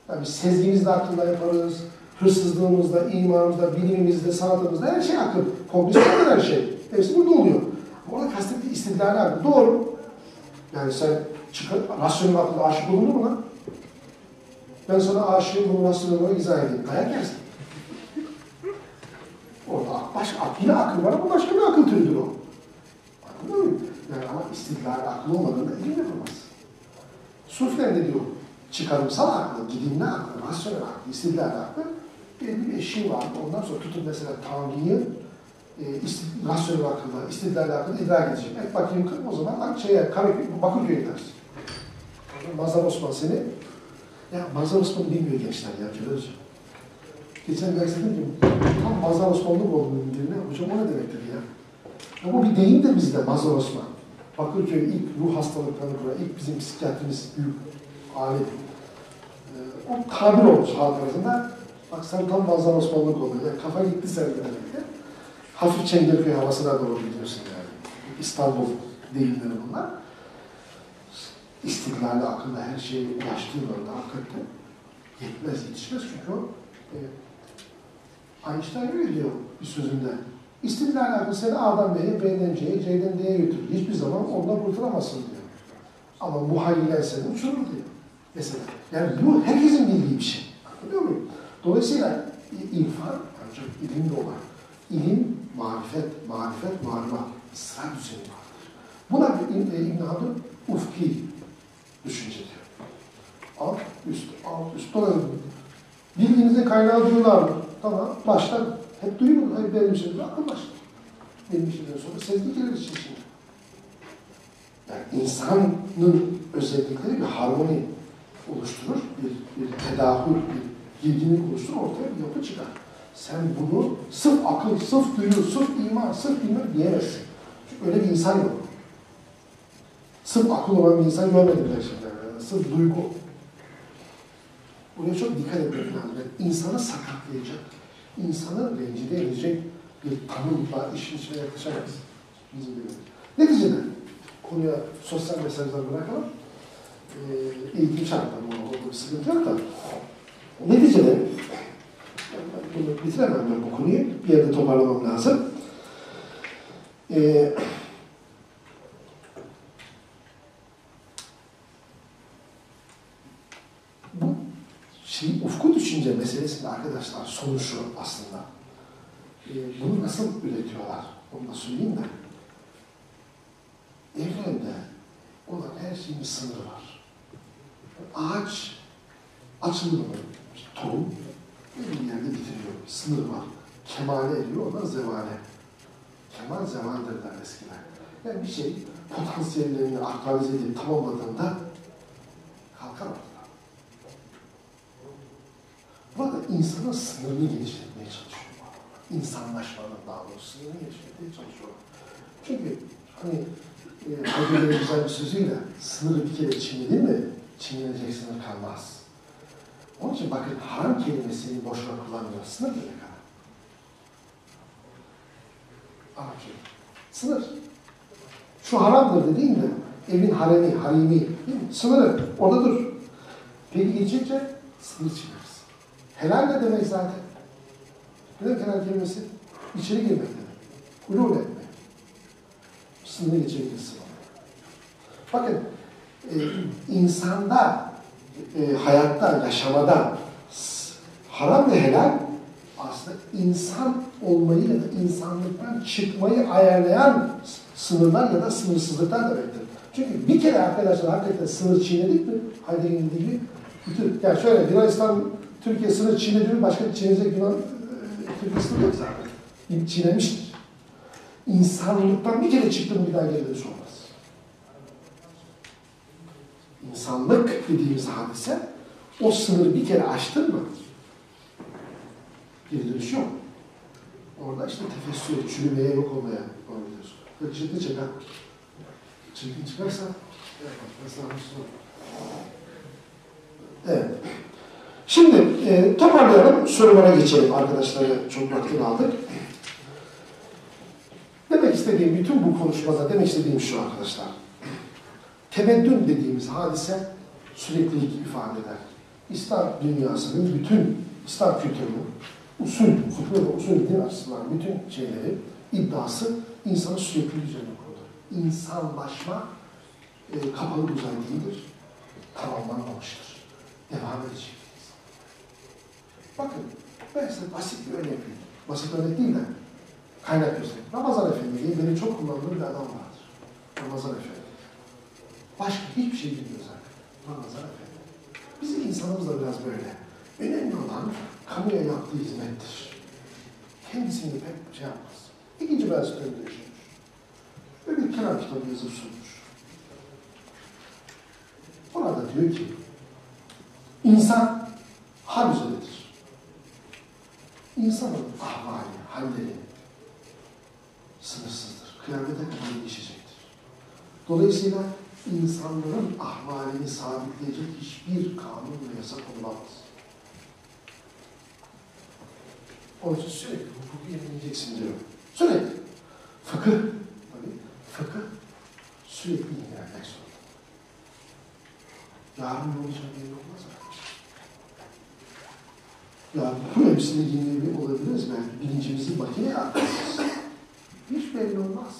Yani biz sezgimizde akılla yaparız, hırsızlığımızda, imanımızda, bilimimizde, sanatımızda her şey akıl. Komplike her şey. Hepsi burada oluyor. Orada kastettiği istidlali akıl. Doğru. Yani sen çıkar, rasyonel akılda aşık olunur mu lan? Ben sana rasyonel olarak izah edeyim. Dayak yersin. Orada başka, yine akıl var ama başka bir akıl türüdür o. Anladın mı? Yani ama istidlal akıl olmadığında ilim yapamaz. Sufiler ne diyor? Çıkarımsal aklı, gidimli aklı, rasyonel aklı, istidlal aklı belli bir eşiği var. Ondan sonra tutun mesela Tanrı'yı e, rasyonel akılla, istidlal akılla idrak edecek. Et bakayım o zaman şeye, Karaköy, Bakırköy'e gidersin. Mazhar Osman seni, ya Mazhar Osman'ı bilmiyor gençler ya Celal Geçen ders dedim ki, tam Mazhar Osmanlık oldum birine. Hocam o ne demektir ya? Ya bu bir deyim de bizde Mazhar Osman. Bakırköy ilk ruh hastalıklarını kuran, ilk bizim psikiyatrimiz büyük alet. Ee, o tabir olmuş halk arasında. Bak sen tam Mazhar Osmanlık oldun. Yani kafa gitti sen demekte. Hafif Çengelköy havasına doğru gidiyorsun yani. İstanbul deyimleri bunlar. İstiklali akılda her şeye ulaştığı anda hakikaten yetmez, yetişmez çünkü o e, Einstein öyle diyor bir sözünde. İstiklal akıl seni A'dan B'ye, B'den C'ye, C'den D'ye götürür. Hiçbir zaman ondan kurtulamazsın diyor. Ama muhayyilen seni uçurur diyor. Mesela. Yani bu herkesin bildiği bir şey. Anlıyor muyum? Dolayısıyla i- irfan ancak ilimde olan. İlim, marifet, marifet, malumat. Sıra düzeni vardır. Buna İbn- e, İbn Haldun ufki düşünce diyor. Alt, üst, alt, üst. Dolayısıyla bildiğinizde kaynağı diyorlar mı? Tamam, baştan. Hep duyuyor, hep benim için. Akıl başlar. Benim sonra sezgi gelir için. Yani insanın özellikleri bir harmoni oluşturur, bir, bir tedahür, bir girginlik oluşturur, ortaya bir yapı çıkar. Sen bunu sırf akıl, sırf duyu, sırf iman, sırf bilmem diyemezsin. Çünkü öyle bir insan yok. Sırf akıl olan bir insan görmedim ben şimdi. Yani. Sırf duygu. Buraya çok dikkat etmek lazım. Yani insanı sakatlayacak, insanı rencide edecek bir tanımla işin içine yaklaşamayız. Bizim gibi. Neticede konuya sosyal mesajlar bırakalım. Ee, eğitim şartları bu bir sıkıntı yok da. Neticede bunu bitiremem ben bu konuyu. Bir yerde toparlamam lazım. Ee, bu şey, ufku düşünce meselesinde arkadaşlar sorun şu aslında. Ee, bunu nasıl üretiyorlar? Onu da söyleyeyim de. Evrende olan her şeyin bir sınırı var. Ağaç açılımı, işte tohum bir yerde bitiriyor. Bir sınır var. Kemale eriyor, ondan zevale. Kemal zevaldir der eskiden. Yani bir şey potansiyellerini aktualize edip tamamladığında kalkar Burada insanın sınırını genişletmeye çalışıyor. İnsanlaşmanın daha doğrusu sınırını genişletmeye çalışıyor. Çünkü hani e, Heidegger'in güzel bir sözüyle sınırı bir kere çiğnedin mi çiğnenecek sınır kalmaz. Onun için bakın haram kelimesini boşuna kullanmıyor. Sınır ne kadar? Arap kelime. Sınır. Şu haramdır dediğin de evin haremi, harimi değil mi? Sınırı. Orada dur. Peki geçince sınır çiğnersin. Helal ne demek zaten? Ne demek helal kelimesi? İçeri girmek demek. Hulul etmek. Sınırı geçebilirsin. Bakın e, insanda, e, hayatta, yaşamada haram ve helal aslında insan olmayı ya da insanlıktan çıkmayı ayarlayan sınırlar ya da sınırsızlıklar demektir. Çünkü bir kere arkadaşlar hakikaten sınır çiğnedik mi? Heidegger'in dediği bütün, yani şöyle Yunanistan, Türkiye sınır çiğnediği başka bir çiğneyecek Yunan, e, Türkiye sınırı yok zaten. Çiğnemiştir. İnsanlıktan bir kere çıktı mı bir daha geri dönüş olmaz. İnsanlık dediğimiz hadise o sınırı bir kere aştın mı geri dönüş yok. Orada işte tefessüre, çürümeye, yok olmaya doğru gidiyorsun. Yakışıklı çek ha. Çirkin çıkarsa evet, mesela Müslüman. Evet. Şimdi e, toparlayalım, sorulara geçelim arkadaşlara çok vaktini aldık. Demek istediğim bütün bu konuşmada demek istediğim şu arkadaşlar. Temeddün dediğimiz hadise süreklilik ifade eder. İslam dünyasının bütün İslam kültürünün usul, fıkıh ve usul din açısından bütün şeyleri, iddiası insanı sürekli üzerine kurulur. İnsanlaşma e, kapalı bir uzay değildir. Tamamlanmamıştır. Devam edecek. Bakın ben size basit bir örnek vereyim. Basit örnek değil de kaynak göstereyim. Ramazan Efendi diye benim çok kullandığım bir adam vardır. Ramazan Efendi. Başka hiçbir şey bilmiyor zaten. Ramazan Efendi. Bizim insanımız da biraz böyle. Önemli olan kamuya yaptığı hizmettir. Kendisini pek şey yapmaz. İkinci versiyonda yaşamış. Böyle bir kenar kitabı yazıp sunmuş. Orada diyor ki, insan hal üzeredir. İnsanın ahvali, halleri sınırsızdır. Kıyamete kadar değişecektir. Dolayısıyla insanların ahvalini sabitleyecek hiçbir kanun ve yasak olamaz. Onun için sürekli hukuku yenileyeceksin diyor. Sürekli. Fıkıh, tabii, fıkıh sürekli yenilenmek zorunda. Yarın ne belli olmaz arkadaşlar. Ya bu hepsini yenileyebilir olabiliriz belki. Bilincimizi makineye aktarırız. Hiç belli olmaz.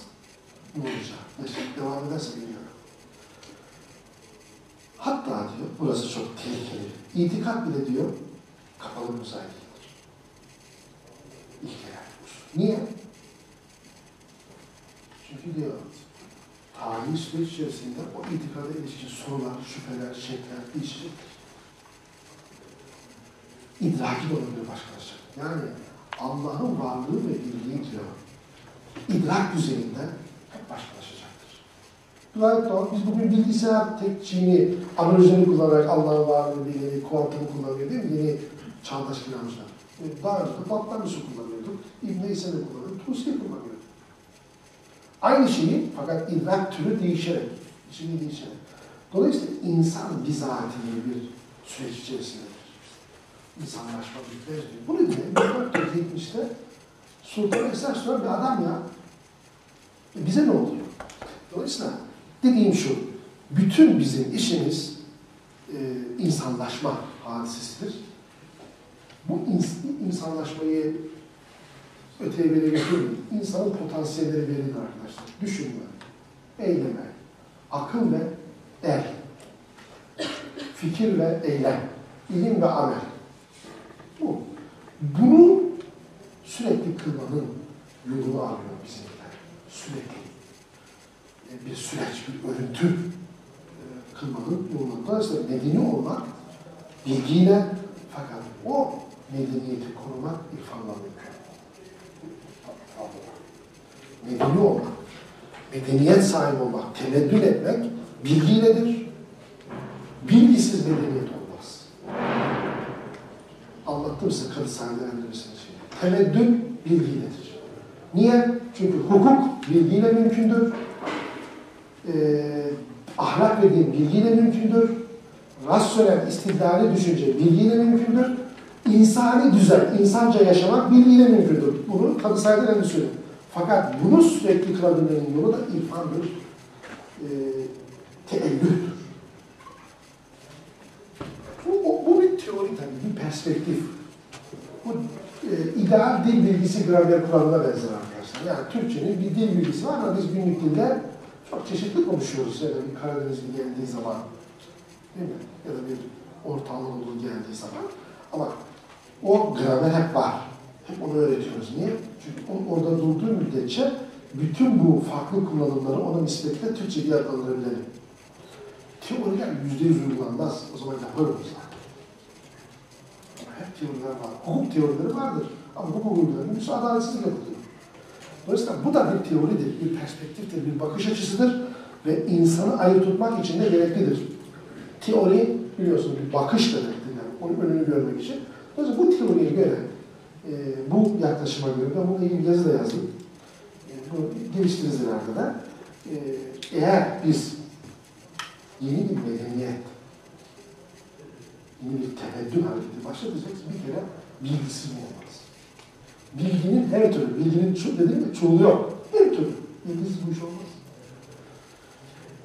Ne olacak? Neyse, devam ederse biliyorum. Hatta diyor, burası çok tehlikeli. İtikat bile diyor, kapalı bir uzay değildir. İlkeler. Niye? Çünkü diyor, tarihi süreç içerisinde o itikada ilişkin sorular, şüpheler, şekler değişecektir. İdraki olabilir başkalaşacak. Yani Allah'ın varlığı ve birliği diyor, idrak düzeyinde hep başkalaşacaktır. Gayet doğal. Biz bugün bilgisayar tekçiğini, analojini kullanarak Allah'ın varlığı, birliği, kuantumu kullanıyor değil mi? Yeni çağdaş finanslar. Daha önce de Batlamyus'u kullanıyorduk. İbn-i İsa'nı kullanıyorduk. Tusi'yi kullanıyorduk. Aynı şeyi fakat idrak türü değişerek, içini değişerek. Dolayısıyla insan bizatihi bir süreç içerisindedir. İnsanlaşma bitmez diyor. Bu nedenle 1470'te Sultan Esas bir adam ya. E bize ne oluyor? Dolayısıyla dediğim şu, bütün bizim işimiz e, insanlaşma hadisesidir. Bu ins insanlaşmayı öteye bile götürmeyin. İnsanın potansiyelleri belirli arkadaşlar. Düşünme, eyleme, akıl ve el, fikir ve eylem, ilim ve amel. Bu. Bunu sürekli kılmanın yolunu arıyor bizimkiler. Sürekli. E, Bir süreç, bir örüntü e, kılmanın yolunu. Dolayısıyla medeni olmak bilgiyle fakat o medeniyeti korumak irfanla mümkün. Medeni olmak, medeniyet sahibi olmak, temeddün etmek bilgiyledir. Bilgisiz medeniyet olmaz. Anlattım size kadı sahnelendirmesini şey. Temeddün bilgiyledir. Niye? Çünkü hukuk bilgiyle mümkündür. Ee, ahlak dediğim bilgiyle mümkündür. Rasyonel, istidlali düşünce bilgiyle mümkündür. İnsani düzen, insanca yaşamak bilgiyle mümkündür. Bunu kadı sahnelendirmesi söylüyor. Fakat bunu sürekli kılabilmenin yolu da irfandır. E, teellühtür. Bu, bu, teori tabii, bir perspektif. Bu e, ideal dil bilgisi gramer kuralına benzer arkadaşlar. Yani Türkçenin bir dil bilgisi var ama biz günlük dilde çok çeşitli konuşuyoruz. Ya da bir Karadenizli geldiği zaman, değil mi? Ya da bir Orta Anadolu geldiği zaman. Ama o gramer hep var. Hep onu öğretiyoruz. Niye? Çünkü orada durduğu müddetçe bütün bu farklı kullanımları ona nispetle Türkçe diye adlandırabilirim. Teoriler yüzde yüz uygulanmaz. O zaman yaparız teoriler var. Hukuk teorileri vardır. Ama hukuk uygulaması müsaade adaletsizlik yapılıyor. Dolayısıyla bu da bir teoridir, bir perspektiftir, bir bakış açısıdır ve insanı ayrı tutmak için de gereklidir. Teori biliyorsunuz bir bakış demektir yani onun önünü görmek için. Dolayısıyla bu teoriye göre, e, bu yaklaşıma göre ben bununla ilgili bir yazı da yazdım. E, bu geliştiricilerde de e, eğer biz yeni bir medeniyet, yeni bir temeddün hareketi başlatacağız, bir kere bilgisi olmaz. Bilginin her türlü, bilginin ço dedim ya çoğulu yok. Her türlü. Bilgisiz bu iş olmaz.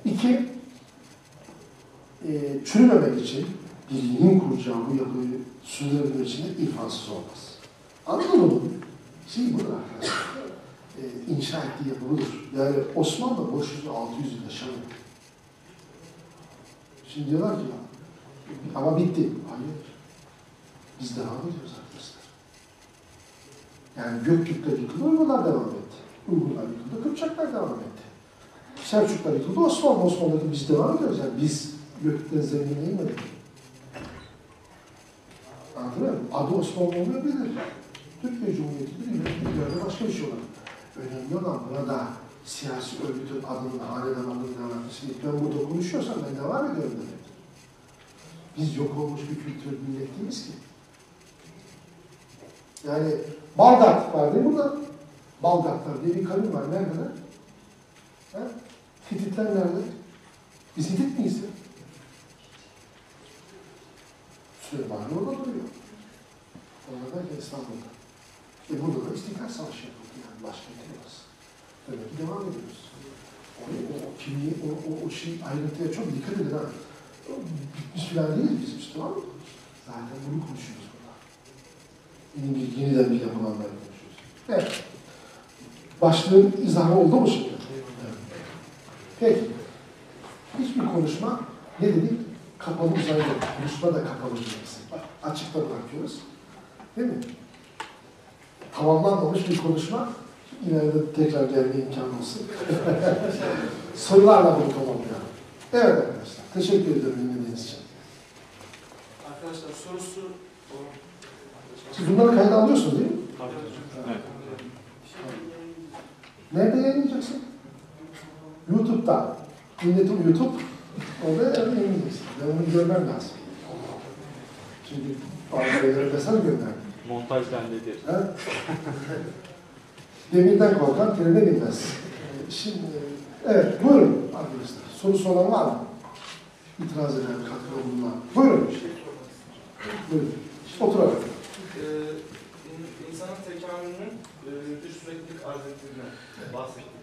İki, e, çürümemek için bilginin kuracağı bu yapıyı sürdürebilmek için de irfansız olmaz. Anadolu'nun şey budur arkadaşlar. E, inşa ettiği yapı. Yani Osmanlı boş yüzü 600 yıl yaşamıyor. Şimdi diyorlar ki ama bitti. Hayır. Biz devam ediyoruz arkadaşlar. Yani Göktürkler yıkıldı, Uygunlar devam etti. Uygunlar yıkıldı, Kıpçaklar devam etti. Selçuklar yıkıldı, Osmanlı, Osmanlı'da biz devam ediyoruz. Yani biz Göktürk'ten zengin inmedik. Anladın mı? Adı Osmanlı olmayabilir. Türkiye Cumhuriyeti'dir, yönetimiklerde başka bir şey olur. Önemli olan burada siyasi örgütün adının, hanedan adının ne alakası değil. Ben burada konuşuyorsam ben devam ediyorum demek. Biz yok olmuş bir kültür millet değiliz ki. Yani Balgat var değil mi burada? Balgatlar diye bir kavim var. Neredeler? Ha? Hititler nerede? Biz Hitit miyiz ya? Süleymaniye orada duruyor. Onlar da İstanbul'da. E burada da İstiklal Savaşı yapıldı yani başkenti orası. Demek ki devam ediyoruz. O, o kimliği, o, o, o şey ayrıntıya çok dikkat edin ha. Falan değiliz biz Müslüman. Zaten bunu konuşuyoruz burada. Yeni yeniden bir yapılanları konuşuyoruz. Evet. Başlığın izahı oldu mu şimdi? Evet. Peki. Hiçbir konuşma ne dedik? Kapalı uzayda. Konuşma da kapalı. Bak, Açıkta bırakıyoruz. Değil mi? Tamamlanmamış bir konuşma ileride tekrar gelme imkanı olsun. (laughs) Sorularla bunu tamamlayalım. Evet arkadaşlar. Teşekkür ederim dinlediğiniz için. Arkadaşlar sorusu Siz bunları kayda alıyorsunuz değil mi? Evet. Nerede yayınlayacaksın? YouTube'da. Milletim YouTube. Orada yayınlayacaksın. Ben onu görmem lazım. Çünkü bazı şeyleri mesaj gönderdim. Montaj bendedir. Ha? Demirden korkan trene binmez. Şimdi, evet buyurun arkadaşlar. Sorusu olan var mı? İtiraz eden, katkıda bulunan. Buyurun. Buyurun. Oturalım. Ee, in- insanın tekamülünün e, bir süreklilik arz ettiğine bahsettik.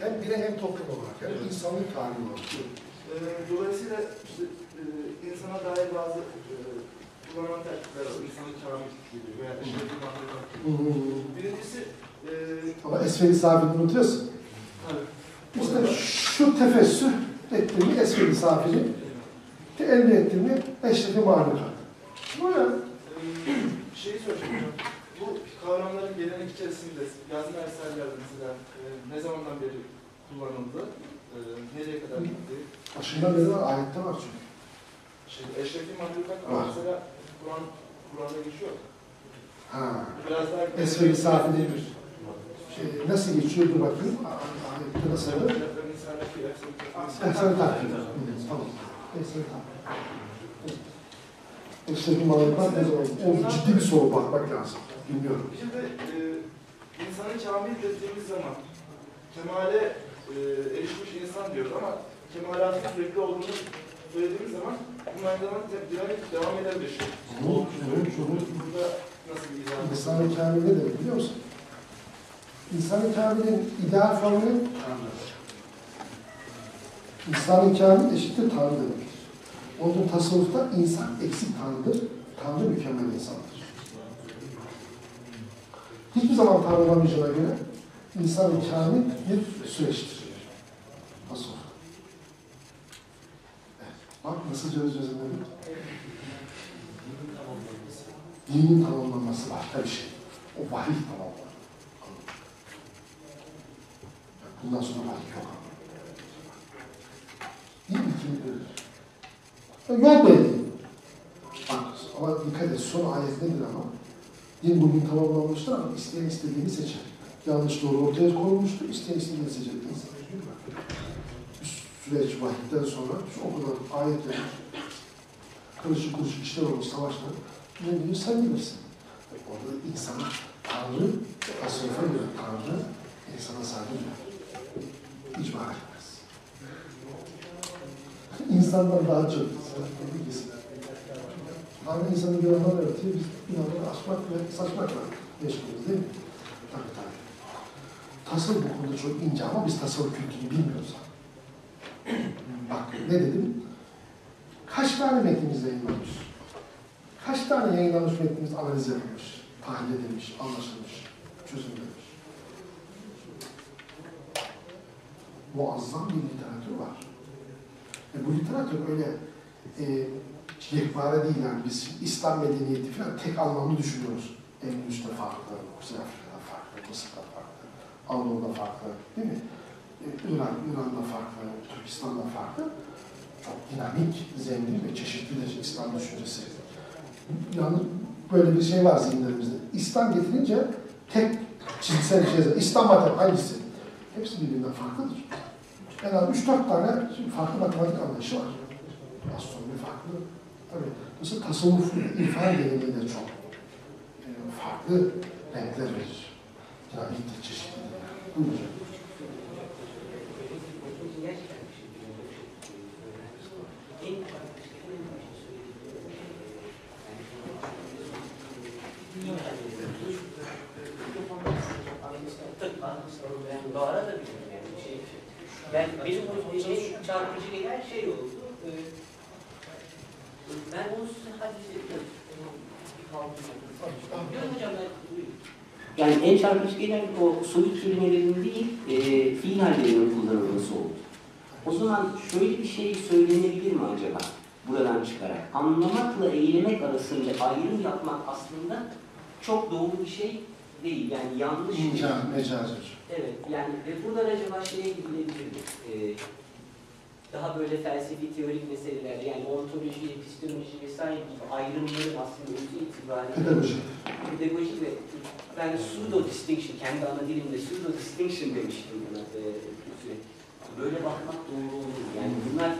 Hem birey hem toplum olarak, hem Evet. insanlık tarihi olarak. Ee, dolayısıyla işte, e, insana dair bazı e, kullanılan terkipler var. İnsanın kamil gibi veya mahluklar gibi. Birincisi e, Ama esferi sabit unutuyorsun. tabii, İşte şu tefessür ettiğimi esferi sabiri elde ettiğimi eşrefi mahlukat. Bu ya. Ee, şeyi söyleyeceğim. Bu kavramların gelenek içerisinde yazma eserlerde mesela e, ne zamandan beri kullanıldı, e, nereye kadar gitti? Başından beri var, ayette var çünkü. Şey, eşrefi mahlukat Var. mesela Kur'an Kur'an'da geçiyor. Ha. Biraz daha Esferi sabiri şey, nasıl geçiyor dur bakayım. Ayette nasıl? Esferi takdir. Tamam. Esferi takdir. Esferi mahlukat ne zaman? O ciddi bir soru bakmak lazım. Bilmiyorum. Şimdi e, insanı kamil dediğimiz zaman kemale e, erişmiş insan diyoruz ama kemalatın sürekli olduğunu söylediğimiz zaman bunun aynı zamanda dinamik devam eden bir şey. Evet, evet, evet. Burada nasıl bir izah? İnsan-ı Kamil ne demek biliyor musun? İnsan-ı Kamil'in ideal formu Tanrı. İnsan-ı Kamil eşittir Tanrı demektir. Onun tasavvufta insan eksik Tanrı'dır, Tanrı mükemmel insandır. Hiçbir zaman Tanrı olamayacağına göre insan-ı Kamil bir süreçtir. Tasavvuf. Evet. Bak nasıl göz gözlemledik. Dinin tamamlanması başka bir şey. O vahiy tamamlanır. Bundan sonra vahiy yok. Din kimi verir. Yol belli. Ama dikkat et son ayet nedir ama? Din bugün tamamlanmıştır ama isteyen istediğini seçer. Yanlış doğru ortaya konulmuştur, isteyen istediğini. Bir süreç vahiyden sonra şu o kadar ayetler, karışık kuruşuk işler olmuş, savaşlar. Ne diyor sen bilirsin. Orada insana Tanrı, tasavvufa göre Tanrı insana sadece icma etmez. İnsandan daha çok bilgisi. Tanrı insanı bir anlam yaratıyor, biz inanları aşmak ve saçmakla meşgulüz değil mi? Tabii tabii. Tasavvuf bu konuda çok ince ama biz tasavvuf kültürünü bilmiyoruz. Bak ne dedim? Kaç tane metnimiz yayınlanmış? Kaç tane yayınlanmış metnimiz analiz edilmiş, tahlil edilmiş, anlaşılmış, çözümlenmiş? Muazzam bir literatür var. Ve bu literatür öyle e, yekpare değil yani biz İslam medeniyeti falan tek anlamlı düşünüyoruz. Endülüs'te farklı, Kuzey Afrika'da farklı, Mısır'da farklı, Anadolu'da farklı değil mi? E, İran, İran'da farklı, Türkistan'da farklı. Çok dinamik, zengin ve çeşitlidir İslam düşüncesi. Yani böyle bir şey var zihinlerimizde. İslam getirince tek çizgisel bir şey. İslam matematik hangisi? Hepsi birbirinden farklıdır. En az 3-4 tane farklı matematik anlayışı var. Astronomi farklı. Tabii. Dolayısıyla tasavvuf, irfan geleneği de çok e, farklı renkler verir. Dinamiktir, çeşitlidir. Buyurun hocam. Doğara da bilirim yani. Şey, ben, benim bu şey, çarpıcı gelen şey oldu. Ee, ben onu size hadise ediyorum. Yani en çarpıcı gelen o soyut kelimelerin değil, e, fiil hallerinin kullanılması oldu. O zaman şöyle bir şey söylenebilir mi acaba? Buradan çıkarak. Anlamakla eylemek arasında ayrım yapmak aslında çok doğru bir şey değil. Yani yanlış bir şey. Evet, yani ve buradan acaba şeye gidilebilir mi? Ee, daha böyle felsefi teorik meseleler, yani ontoloji, epistemoloji vesaire gibi ayrımların aslında özü itibariyle Pedagoji. pedagoji ve ben pseudo distinction, kendi ana dilimde pseudo distinction demiştim buna. Sürekli. böyle bakmak doğru olur. Yani bunlar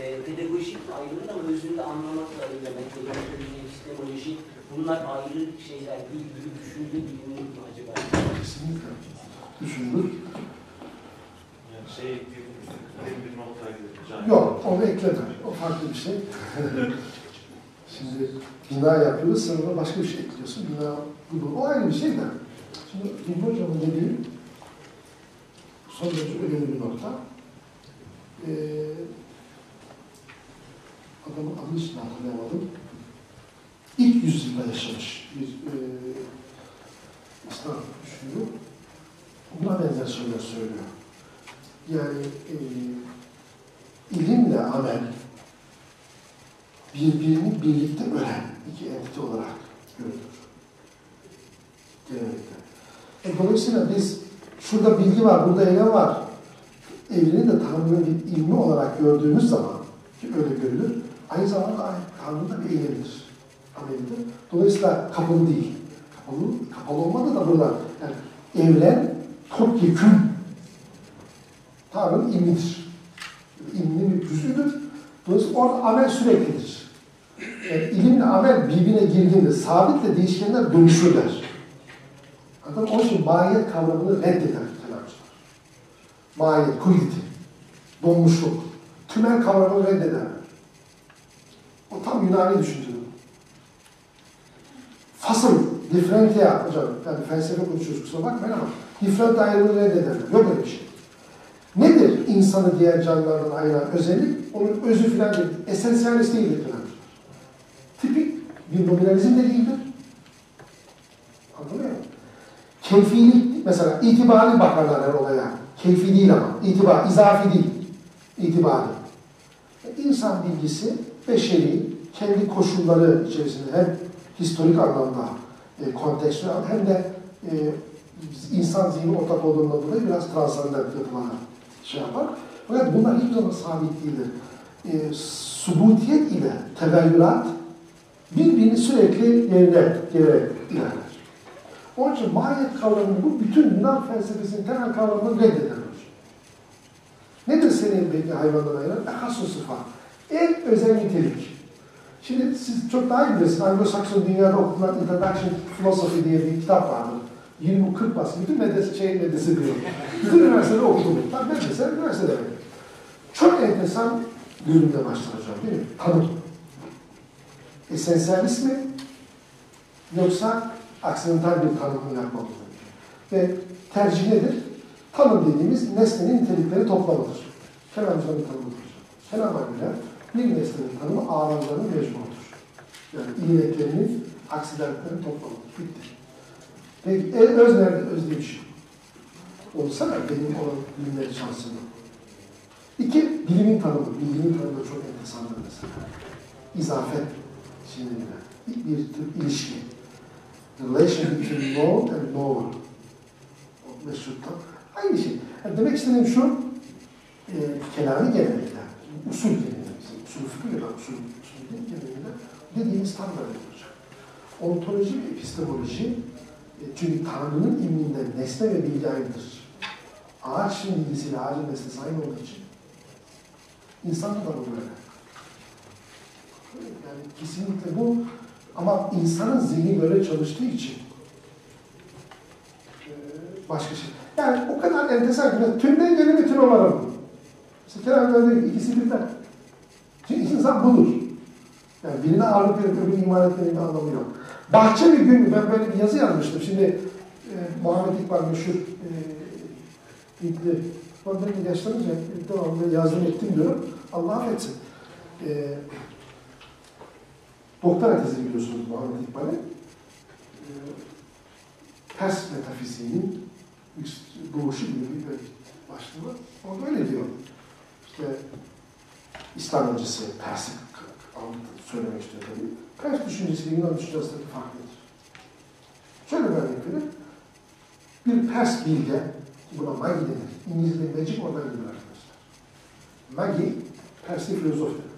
e, pedagojik ayrımın ama özünde anlamakla öğrenmek, ontoloji, epistemoloji bunlar ayrı şeyler değil gibi düşünülebilir mi acaba? Kesinlikle. Düşünülür. Yani şey bir, bir noktaydı. Yok, onu ekleme. O farklı bir şey. Şimdi bina yapıyoruz, sen ona başka bir şey ekliyorsun. Bina, bu o ayrı bir şey de. Şimdi Hilmi Hocam'ın dediği son derece önemli bir nokta. Ee, adamın adını şimdi hatırlayamadım. İlk yüzyılda yaşamış bir e, İslam düşünüyor. Buna benzer şeyler söylüyor. Yani e, ilimle amel birbirini birlikte ölen iki entite olarak görülür. Genellikle. E, dolayısıyla biz şurada bilgi var, burada eylem var. Evreni de Tanrı'nın bir ilmi olarak gördüğümüz zaman ki öyle görülür, aynı zamanda Tanrı'nın da bir eylemidir. Amelidir. Dolayısıyla kapalı değil. Kapalı, kapalı olmadı da burada. Yani evren topyekün Tanrı'nın ilmidir. İlminin bir cüzüdür. Dolayısıyla orada amel süreklidir. Yani ilimle amel birbirine girdiğinde sabitle değişkenler dönüşürler. Adam onun için mahiyet kavramını reddeder kelamcılar. Mahiyet, kuiditi, donmuşluk, tümel kavramını reddeder. O tam Yunani düşünce. Fasıl, differentia hocam, yani felsefe konuşuyoruz kusura bakmayın ama different ayrımını reddeder. Yok öyle bir şey. Nedir insanı diğer canlılardan ayıran özellik? Onun özü filan değil. Esensiyalist değildir filan. Tipik bir nominalizm de değildir. Anladın mı? Keyfilik, mesela itibari bakarlar her olaya. Keyfi değil ama. İtibar, izafi değil. İtibari. İnsan bilgisi beşeri, kendi koşulları içerisinde hem historik anlamda e, kontekstüel hem de e, insan zihni ortak olduğundan dolayı biraz transandent yapılara şey yapar. Fakat bunlar hiçbir zaman sabit değildir. E, subutiyet ile teveyyülat birbirini sürekli yerine gelerek ilerler. Onun için mahiyet kavramını bu bütün Yunan felsefesinin temel kavramını reddeder. Nedir senin belki hayvandan ayıran? Ekasso sıfat. En özel nitelik. Şimdi siz çok daha iyi bilirsiniz. Anglo-Sakson dünyada okutulan Introduction Philosophy diye bir kitap vardır. 20-40 baskı. Bütün medrese, şey medrese diyorum. Bütün üniversitede okudum. Tabii medrese, üniversite demek. Çok enteresan bölümde başlar hocam değil mi? Tanım. Esensyalist mi? Yoksa aksidental bir yapmak mı? Ve tercih nedir? Tanım dediğimiz nesnenin nitelikleri toplamıdır. Kenan Hoca'nın tanımıdır. Kenan göre bir nesnenin tanımı ağlamlarının mecmuudur. Yani iyiliklerinin, aksiliklerinin toplamıdır. Bitti. Peki el öz nerede? Öz diye bir şey. Olsa da benim olan bilimleri şansım yok. İki, bilimin tanımı. Bilimin tanımı çok enteresandır mesela. İzafet şimdi bir, tür ilişki. Relation between known and knower. Tam. Aynı şey. Yani demek istediğim şu, e, kelami gelenekler, usul gelenekler, usul fıkıh ya da usul, usul gelenekler dediğimiz tam olacak. Ontoloji ve epistemoloji, e, çünkü Tanrı'nın ilminde nesne ve bilgi aynıdır. Ağaç bilgisiyle ağacın nesnesi aynı olduğu için insan da böyle. Yani kesinlikle bu ama insanın zihni böyle çalıştığı için e, başka şey. Yani o kadar enteresan ki tümden geri bir tür bu. Mesela Kerem böyle ikisi birden. Çünkü insan bulur. Yani birine ağırlık verip öbürünü iman etmenin bir anlamı yok. Bahçe bir gün ben böyle bir yazı yazmıştım. Şimdi e, Muhammed İkbal meşhur e, Hintli. Ben benim yaşlanınca devamlı yazdım ettim diyorum. Allah affetsin. E, doktora tezi biliyorsunuz Muhammed İkbal'in. E, Pers metafiziğinin doğuşu gibi bir başlığı var. Orada öyle diyor. İşte İslam öncesi Pers'i söylemek istiyor tabii. Pers düşüncesiyle Yunan düşüncesi arasındaki fark nedir? Şöyle bir örnek vereyim. Bir Pers bilge, buna magi denir. İngilizce'de magic oradan geliyor arkadaşlar. Magi, Persli filozof demek.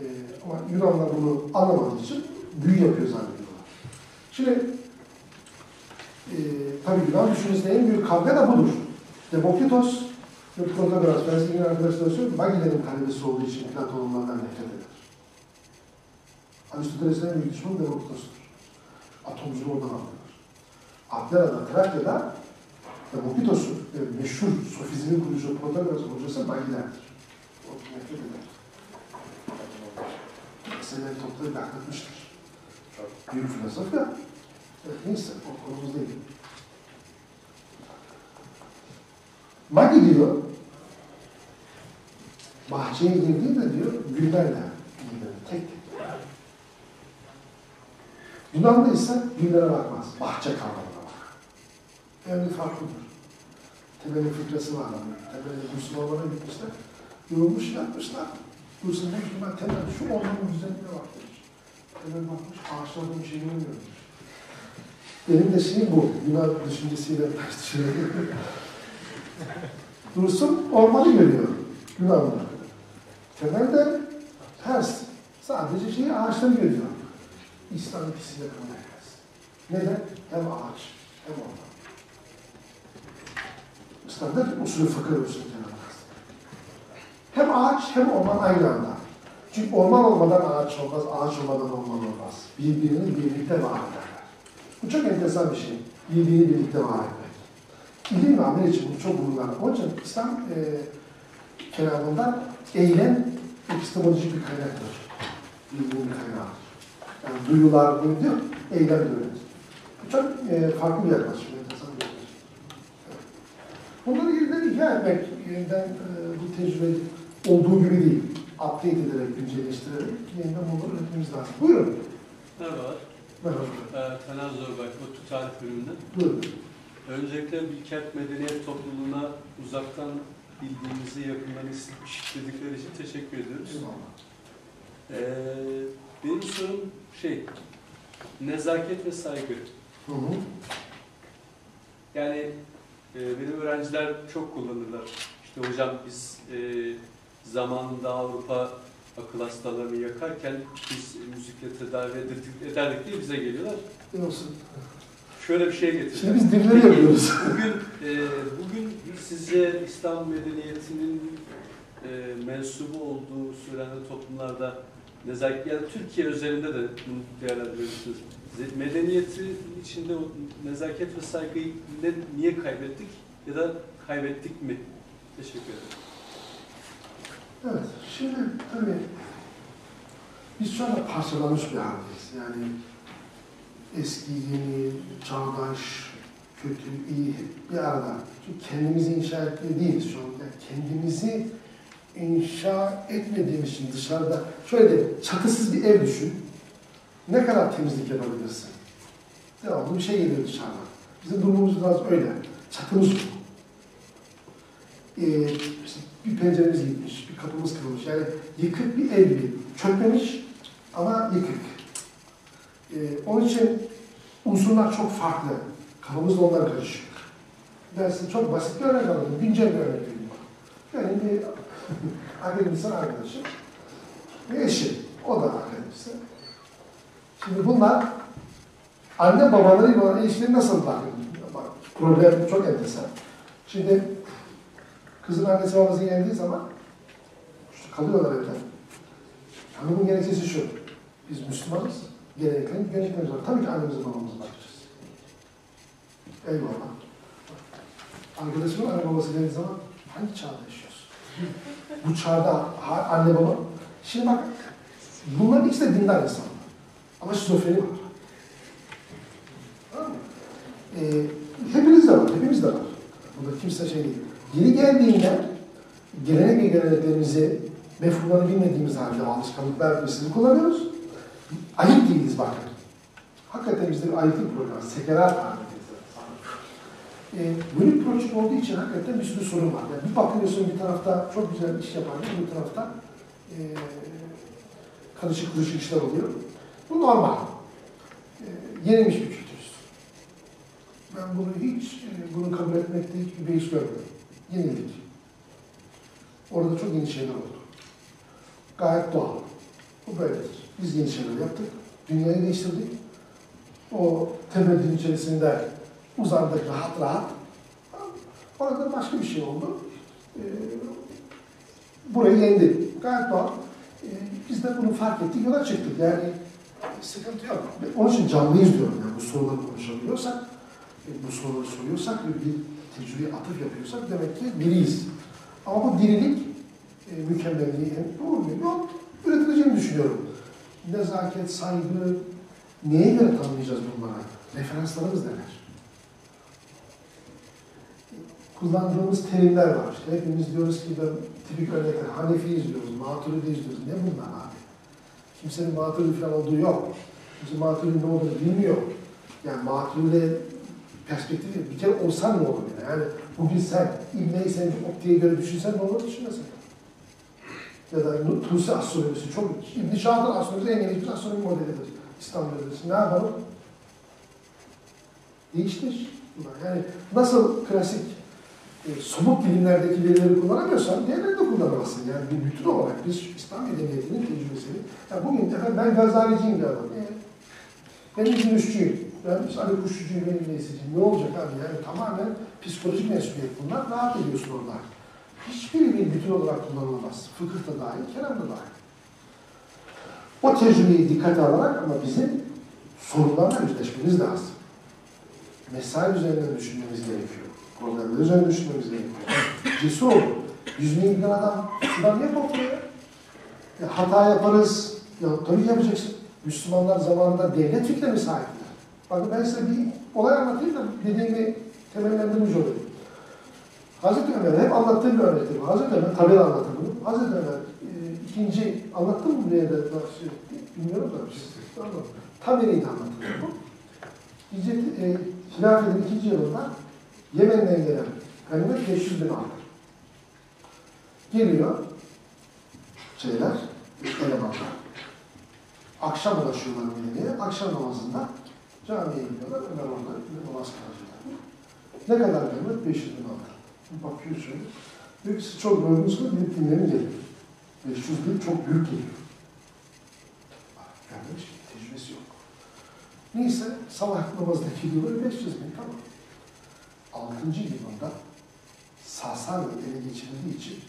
Ee, ama Yunanlar bunu anlamadığı için büyü yapıyor zannediyorlar. Şimdi e, tabii Yunan düşüncesinde en büyük kavga da budur. Demokritos ve Protagoras, ben size yine arkadaşlar söylüyorum, Magilerin talebesi olduğu için Platon onlardan nefret eder. Aristoteles'in büyük düşmanı Demokritos'tur. Atomculuğu oradan aldılar. Atlera'da, Trakya'da Demokritos'un e, meşhur sofizmin kurucu Protagoras'ın hocası Magiler'dir. O nefret eder. Meseleleri toplayıp aklatmıştır. Büyük filozof ya. Evet, neyse, o konumuz değil. Magi diyor, bahçeye girdiğinde diyor, güllerle ilgilenir, tek tek. Yunan'da ise güllere bakmaz, bahçe kavramına bakar. Yani farklıdır. Temelin fikrası var. Temelin Müslümanlara gitmişler, yorulmuş yatmışlar. Dursun demiş ki ben temel şu ormanın güzelliğine bak demiş. Temel bakmış, ağaçlardan bir şey görmüyor. Benim de şeyim bu, Yunan düşüncesiyle ters düşünüyorum. (laughs) Dursun ormanı görüyor Yunanlı. Temelde ters. Sadece şeyi ağaçları görüyor. İslam ikisini de kabul etmez. Neden? Hem ağaç hem orman. İslam'da usulü fıkıh usulü kenarlar. Hem ağaç hem orman aynı anda. Çünkü orman olmadan ağaç olmaz, ağaç olmadan orman olmaz. Birbirini birlikte var ederler. Bu çok enteresan bir şey. Birbirini birlikte var etmek. İlim ve amel için bu çok vurgular. Onun için İslam e, kenarında eylem epistemolojik bir kaynaktır. Bilginin bir kaynağıdır. Yani duyular diyor, eylem. Bu çok e, farklı bir yaklaşım. Bunları de ihya etmek yeniden e, bu tecrübe olduğu gibi değil. Update ederek, güncelleştirerek yeniden bunları üretmemiz lazım. Buyurun. Merhabalar. Merhaba. Ee, Taner Zorbay, ODTÜ Tarih Bölümünde. Buyurun. Öncelikle Bilkent Medeniyet Topluluğu'na uzaktan bildiğimizi yakından işittikleri için teşekkür ediyoruz. Eyvallah. Ee, benim sorum şey, nezaket ve saygı. Hı hı. Yani e, benim öğrenciler çok kullanırlar. İşte hocam biz e, zamanında Avrupa akıl hastalarını yakarken biz müzikle tedavi ederdik, ederdik diye bize geliyorlar. Olsun. Şöyle bir şey getirdim. Şimdi biz dilleri yapıyoruz. Bugün e, bugün sizce İslam medeniyetinin e, mensubu olduğu söylenen toplumlarda nezaket yani Türkiye özelinde de bunu değerlendirirsiniz ze- medeniyetin içinde o nezaket ve saygıyı ne, niye kaybettik ya da kaybettik mi? Teşekkür ederim. Evet, şimdi tabii biz şu anda parçalanmış bir haldeyiz. Yani eski, yeni, çağdaş, kötü, iyi hep bir arada. Çünkü kendimizi inşa etmiyor değiliz şu anda. Yani kendimizi inşa etmediğimiz için dışarıda, şöyle de çatısız bir ev düşün. Ne kadar temizlik yapabilirsin? Devamlı bir şey geliyor dışarıdan. Bizim durumumuz biraz öyle. Çatımız yok. Ee, işte bir penceremiz gitmiş, bir kapımız kırılmış. Yani yıkık bir ev gibi. Çökmemiş ama yıkık. Ee, onun için unsurlar çok farklı. Kafamızda onlar karışık. Ben size çok basit bir örnek anladım. Güncel bir örnek vereyim. Benim bir akademisyen arkadaşım ve eşi. O da akademisyen. Şimdi bunlar anne babalarıyla olan ilişkileri nasıl bakın? Bak, problem çok enteresan. Şimdi kızın annesi babası geldiği zaman işte kalıyorlar evde. Hanımın gerekçesi şu. Biz Müslümanız. Geleneklerimiz, göreneklerimiz var. Tabii ki annemize babamıza bakacağız. Eyvallah. Arkadaşımın anne babası geldiği zaman hangi çağda yaşıyorsun? (laughs) Bu çağda anne baba. Şimdi bak bunların ikisi de dindar insanlar. Ama şizofreni var. Mı? Ee, hepiniz de var, hepimiz de var. Burada kimse şey değil. Yeni geldiğinde gelenek ve geleneklerimizi, mefhumlarını bilmediğimiz halde alışkanlıklar listesini kullanıyoruz. Ayıp değiliz bakın. Hakikaten bizde bir ayıplık problemi var. Sekerat halindeyiz. Ee, böyle bir proje olduğu için hakikaten bir sürü sorun var. Yani bir bakıyorsun bir tarafta çok güzel iş yapan, bir tarafta e, karışık kuruşuk işler oluyor. Bu normal. E, yenilmiş bir kültürüz. Ben bunu hiç, e, bunu kabul etmekte hiçbir beis görmüyorum. Yenildik. Orada çok yeni şeyler oldu. Gayet doğal. Bu böyledir. Biz yeni şeyler yaptık. Dünyayı değiştirdik. O temeldin içerisinde uzandık rahat rahat. Orada başka bir şey oldu. Ee, burayı yendik. Gayet doğal. Ee, biz de bunu fark ettik, yola çıktık. Yani sıkıntı yok. Onun için canlıyız diyorum. Yani bu soruları konuşabiliyorsak, e, bu soruları soruyorsak ve bir tecrübeye atıf yapıyorsak demek ki biriyiz. Ama bu dirilik e, mükemmelliği hem doğru mu? Yok. Üretileceğini düşünüyorum. Nezaket, saygı, neye göre tanımlayacağız bunlara? Referanslarımız neler? Kullandığımız terimler var. İşte hepimiz diyoruz ki ben tipik örnekler, Hanefiyiz diyoruz, Maturidiyiz diyoruz. Ne bunlar abi? Kimsenin Maturidi falan olduğu yok. Kimse Maturidi ne olduğunu bilmiyor. Yani Maturidi perspektifi bir kere olsan ne olur yani? yani bugün sen İbn-i Sence optiğe göre düşünsen ne olur düşünmesin. Ya da Tusi astronomisi çok İbn Şah'ın astronomisi en geniş bir astronomi modelidir. İslam modelidir. Ne yapalım? Değiştir. Yani nasıl klasik e, somut bilimlerdeki verileri kullanamıyorsan diğerlerini de kullanamazsın. Yani bir bütün olarak biz İslam medeniyetinin tecrübesini, yani bugün efendim ben Gazali'ciyim bir adam. E, ben İbn Rüşdü'yüm. Ben Ali Kuşçu'cuyum, ben İbn Esiciyim. Ne olacak abi? Yani tamamen psikolojik mensubiyet bunlar. Rahat ediyorsun orada. Hiçbiri bir bütün olarak kullanılamaz. Fıkıh da dahil, kelam da dahil. O tecrübeyi dikkate alarak ama bizim sorunlarla yüzleşmemiz lazım. Mesai üzerinden düşünmemiz gerekiyor. Problemler üzerine düşünmemiz gerekiyor. Cesur. Yüz giden adam şuradan niye topluyor? Ya hata yaparız. Ya tabii yapacaksın. Müslümanlar zamanında devlet fikrine sahipler? Bakın ben size bir olay anlatayım da dediğimi temellendirmiş olayım. Hazreti Ömer hep anlattığım bir örnektir. Hazreti Ömer, tabi anlatır bunu. Hazreti Ömer e, ikinci, anlattım mı buraya da şey, bilmiyorum da. Tamam. Taberi'yi de anlatılır bu. Hicret, e, hilafetin ikinci yılında Yemen'den gelen ganimet 500 bin aldı. Geliyor şeyler, elemanlar. Akşam ulaşıyorlar Medine'ye. Akşam namazında camiye gidiyorlar. Ömer orada bir namaz kılacaklar. Ne kadar ganimet? 500 bin aldı. Bakıyor şöyle. Diyor ki siz çok yorgunsunuz, gidip dinlenin gelin. 500 bin çok büyük geliyor. Yani hiç tecrübesi yok. Neyse sabah namazdaki gibi 500 bin tamam. Altıncı yılında Sasani ele geçirildiği için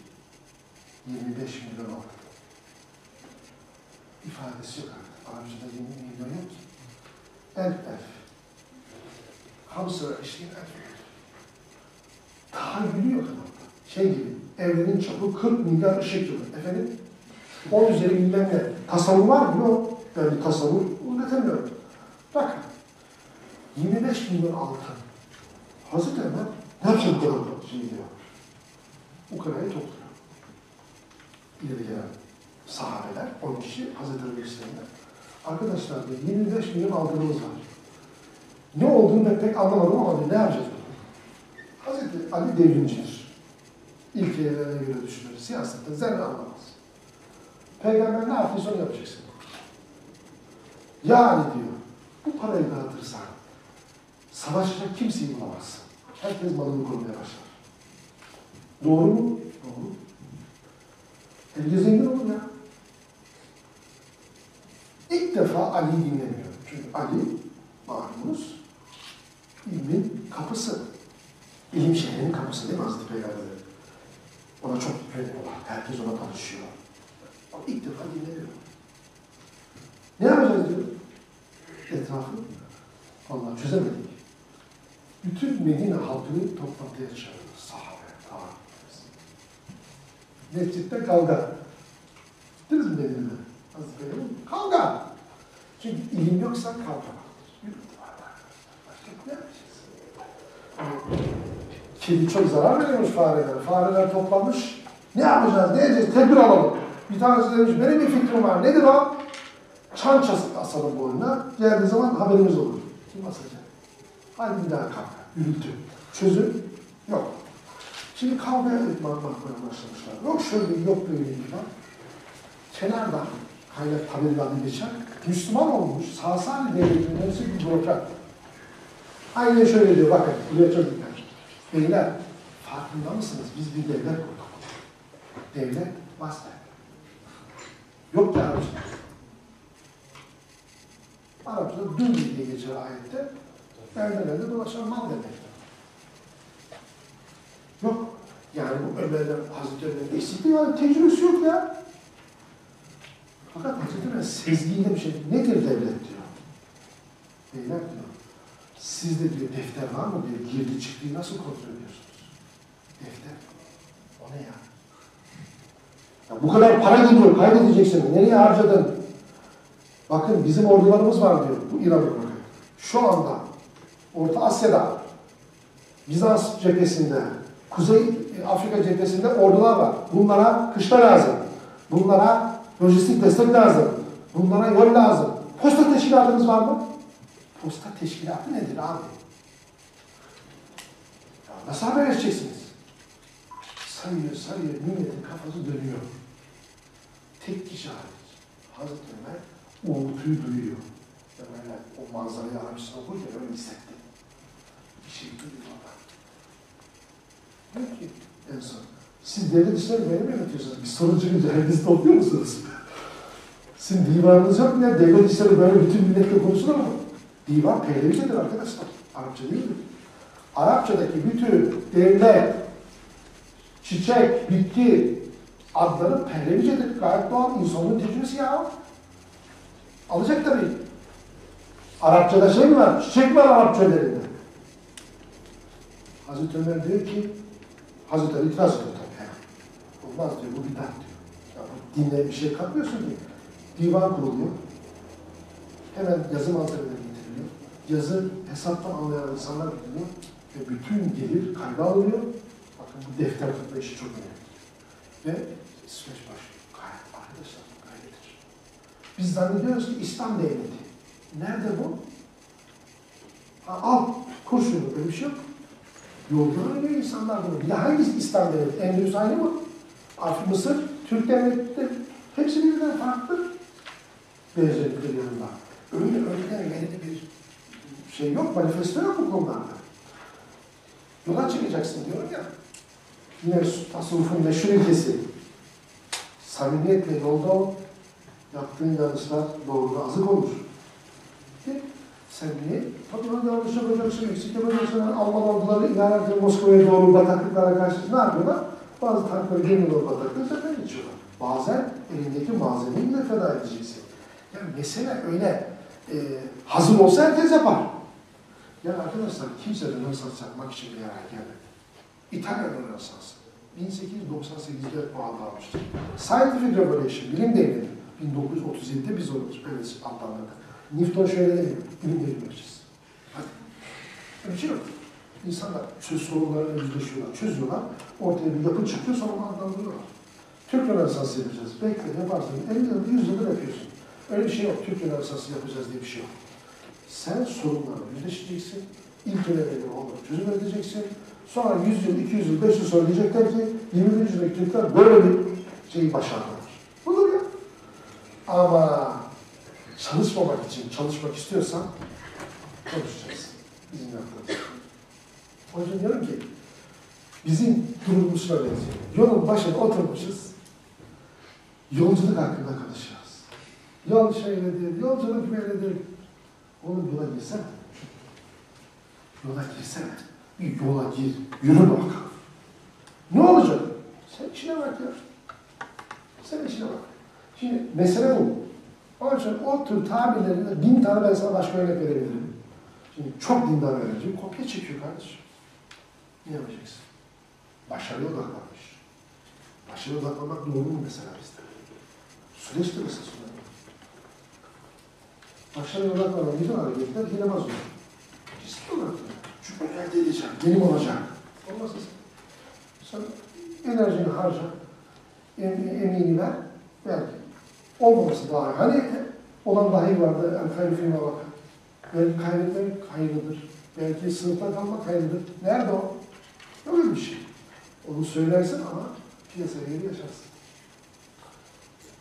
25 milyon aldı. İfadesi yok artık. Arapçada 20 milyon yok ki. Elf elf. Hamsa eşliğin elf elf. Tahayyülü yok. Şey gibi, evrenin çapı 40 milyar ışık yılı. Efendim, 10 üzeri bilmem ne. Tasavvur var mı? Yok. Ben bir tasavvur üretemiyorum. Bakın, 25 milyon altın. Hazreti Ömer ne yapacak bu kadar şey diyor. Ukrayna'yı topluyor. İleri gelen sahabeler, 10 kişi Hazreti işlerinde. Arkadaşlar diyor, 25 milyon altınımız var. Ne olduğunu ben pek anlamadım ama ne yapacağız? Hazreti Ali devrimcidir. İlkelerine göre düşünür. Siyasette zerre anlamaz. Peygamber ne yaptıysa onu yapacaksın. Yani diyor, bu parayı dağıtırsan savaşacak kimseyi bulamazsın. Herkes malını korumaya başlar. Doğru mu? Doğru. Herkes zengin olur ya. İlk defa Ali'yi dinlemiyor. Çünkü Ali, malumunuz, ilmin kapısı. İlim şehrinin kapısı değil mi Hazreti Peygamber'in? Ona çok güveniyorlar. Herkes ona tanışıyor. O ilk defa dinlemiyor. Ne yapacağız diyor. Etrafı. Vallahi çözemedik. Bütün Medine halkını toplantıya çağırdı. Sahabe, tabi. Mescitte kavga. Gittiniz mi Medine'de? Peygamber kavga. Çünkü ilim yoksa kavga vardır. Başka ne yapacağız? Kedi çok zarar veriyormuş farelere. Fareler toplanmış. Ne yapacağız, ne edeceğiz? Tedbir alalım. Bir tanesi demiş, benim bir fikrim var. Nedir o? Çan asalım boynuna. Geldiği zaman haberimiz olur. Kim asacak? Bir daha kavga. Gürültü. Çözüm yok. Şimdi kavga etmeye başlamışlar. Yok şöyle, yok böyle falan. Kenarda, kaynak adı geçen, Müslüman olmuş, Sasani devletinin yöneticisi bir bürokrat. Aynen şöyle diyor, bakın, buraya dikkat. Beyler, farkında mısınız? Biz bir devlet kurduk. Devlet, vasfet. Yok ki Arapçada. Arapçada dün diye geçer ayette, beldelerde dolaşan mal demek. Yok. Yani bu Ömer'den, Hazreti Ömer'den eksikliği var, tecrübesi yok ya. Fakat Hazreti Ömer sezgiyle bir şey, nedir devlet diyor. Beyler diyor, sizde diyor defter var mı diyor, girdi çıktığı nasıl kontrol ediyorsunuz? Defter. O ne ya? ya bu kadar para gidiyor, kaydedeceksin. Nereye harcadın? Bakın bizim ordularımız var diyor, bu bakın. Şu anda Orta Asya'da, Bizans cephesinde, Kuzey Afrika cephesinde ordular var. Bunlara kışla lazım. Bunlara lojistik destek lazım. Bunlara yol lazım. Posta teşkilatımız var mı? Posta teşkilatı nedir abi? Ya nasıl haberleşeceksiniz? Sayıyor, sayıyor, milletin kafası dönüyor. Tek kişi hariç. Hazreti Ömer uğultuyu duyuyor. Ömerler o manzarayı Arapçasına okurken öyle hissetti. Şey orada. Diyor ki en son, siz devlet işleri beni mi yönetiyorsunuz? Bir sorun çıkınca herkesi topluyor musunuz? Sizin divanınız yok mu ya? Devlet işleri böyle bütün milletle konuşulur mu? Divan Pehlevicedir arkadaşlar. Arapça değildir. Arapçadaki bütün devlet, çiçek, bitki adları Pehlevicedir. Gayet doğal. İnsanlığın tecrübesi ya. Alacak tabii. Arapçada şey mi var? Çiçek var Arapça ellerinde. Hazreti Ömer diyor ki, Hazreti Ali itiraz ediyor tabii. Olmaz diyor, bu bidat diyor. Ya bu dinle bir şey katmıyorsun ki. Divan kuruluyor. Hemen yazı malzemeleri getiriliyor. Yazı hesaptan anlayan insanlar getiriyor. Ve bütün gelir kayda alınıyor. Bakın bu defter tutma işi çok önemli. Ve süreç başlıyor. Gayet arkadaşlar gayrettir. Biz zannediyoruz ki İslam devleti. Nerede bu? Ha, al, kur şunu. Öyle bir şey yok. Yolda öyle insanlar bunu. Bir de hangisi İslam devleti? Endülüs aynı mı? Afrika, Mısır, Türk devletleri hepsi birbirinden farklı benzerlikleri yanında. Öyle öyle belirli bir şey yok, manifesto yok bu konularda. Yola çıkacaksın diyorum ya. Yine tasavvufun meşhur ilkesi. Samimiyetle yolda ol, yaptığın yanlışlar doğruda azık olur. Ki sen niye? Tabii onu yanlış yapacaksın, eksik yapacaksın. Alman orduları ilerlerken Moskova'ya doğru bataklıklara karşı ne yapıyorlar? Bazı tankları gemiyor bataklığı sefer geçiyorlar. Bazen elindeki malzemeyi bile feda edeceksin. Yani mesele öyle e, hazır olsa herkes yapar. Ya arkadaşlar kimse Rönesans yapmak için bir yere gelmedi. İtalya Rönesansı 1898'de bu adı almıştır. Scientific Revolution, bilim devrimi 1937'de biz onu öyle adlandırdık. Newton şöyle devrimi yapacağız. Hadi. Öyle bir şey yok. İnsanlar çöz sorunlarıyla yüzleşiyorlar, çözüyorlar. Ortaya bir yapı çıkıyor, sonra adlandırıyorlar. Türk Rönesansı yapacağız. Bekle, yaparsın. 50 yılda, 100 yılda yapıyorsun. Öyle bir şey yok. Türk Rönesansı yapacağız diye bir şey yok. Sen sorunlarla yüzleşeceksin. İlk önemli onları çözüm edeceksin. Sonra 100 yıl, 200 yıl, 500 yıl sonra diyecekler ki 21. yüzyıldaki Türkler böyle bir şeyi başardılar. Budur ya. Ama çalışmamak için çalışmak istiyorsan konuşacağız. Bizim yaptığımız. O yüzden diyorum ki bizim durumumuz şöyle benziyor. Yolun başına oturmuşuz. Yolculuk hakkında konuşuyoruz. Yol şöyledir, yolculuk böyledir. Oğlum yola girsene. Yola girsene. Bir yola gir, yürü bakalım. Ne olacak? Sen işine bak ya. Sen işine bak. Şimdi mesele bu. Onun için o tür tabirlerinde bin tane ben sana başka örnek verebilirim. Şimdi çok dindar öğrenci kopya çekiyor kardeşim. Ne yapacaksın? Başarıya odaklanmış. Başarıya odaklanmak doğru mu mesela bizde? Süreçtir esas olarak. Başarıya odaklanan bütün hareketler hilemaz olur. Ciddi olarak. Çünkü elde edeceğim, benim olacak. Olmazsa sen enerjini harca, em, emeğini ver, belki. Olmaması daha iyi. Hani olan dahi vardı, el hayri fîmâ vakâ. Belki kaybetmek hayırlıdır. Belki sınıfta kalmak hayırlıdır. Nerede o? Öyle bir şey. Onu söylersin ama piyasaya geri yaşarsın.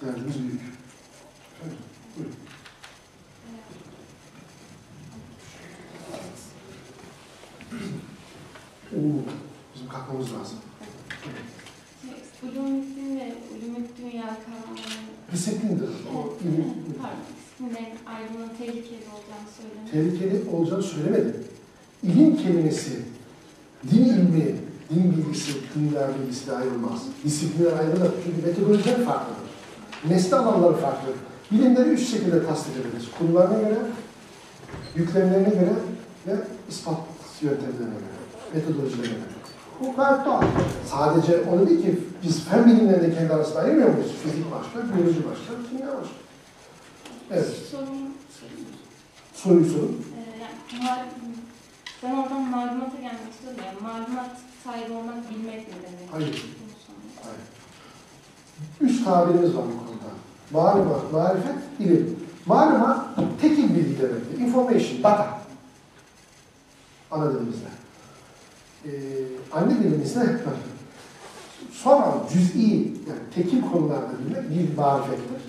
Derdimiz büyük. Efendim, buyurun. Oo, bizim kalkmamız lazım. Tehlikeli olacağını söylemedim. İlim kelimesi, din ilmi, din bilgisi, dinler bilgisi de ayrılmaz. Disiplinler ayrılır. Çünkü metodolojiler farklıdır. Mesle alanları farklı. Bilimleri üç şekilde tasnif edilir. Konularına göre, yüklemlerine göre ve ispat yöntemlerine göre, metodolojilerine göre. Bu gayet doğal. Sadece onu değil ki biz fen bilimlerinde kendi arasında ayırmıyor muyuz? Fizik başka, biyoloji başka, kimya başka. Evet, Sorun, soruyu sorun. e, yani, mal- ben oradan malumata gelmek istiyorum. Yani malumat sahibi olmak bilmek mi demek? Hayır. Hayır. Üç tabirimiz var bu konuda. Malumat, marifet, ilim. Malumat tekil bilgi demektir. Information, data. Ana dilimizde. Ee, anne dilimizde. Sonra cüz'i, yani tekil konularda bilmek bir marifettir.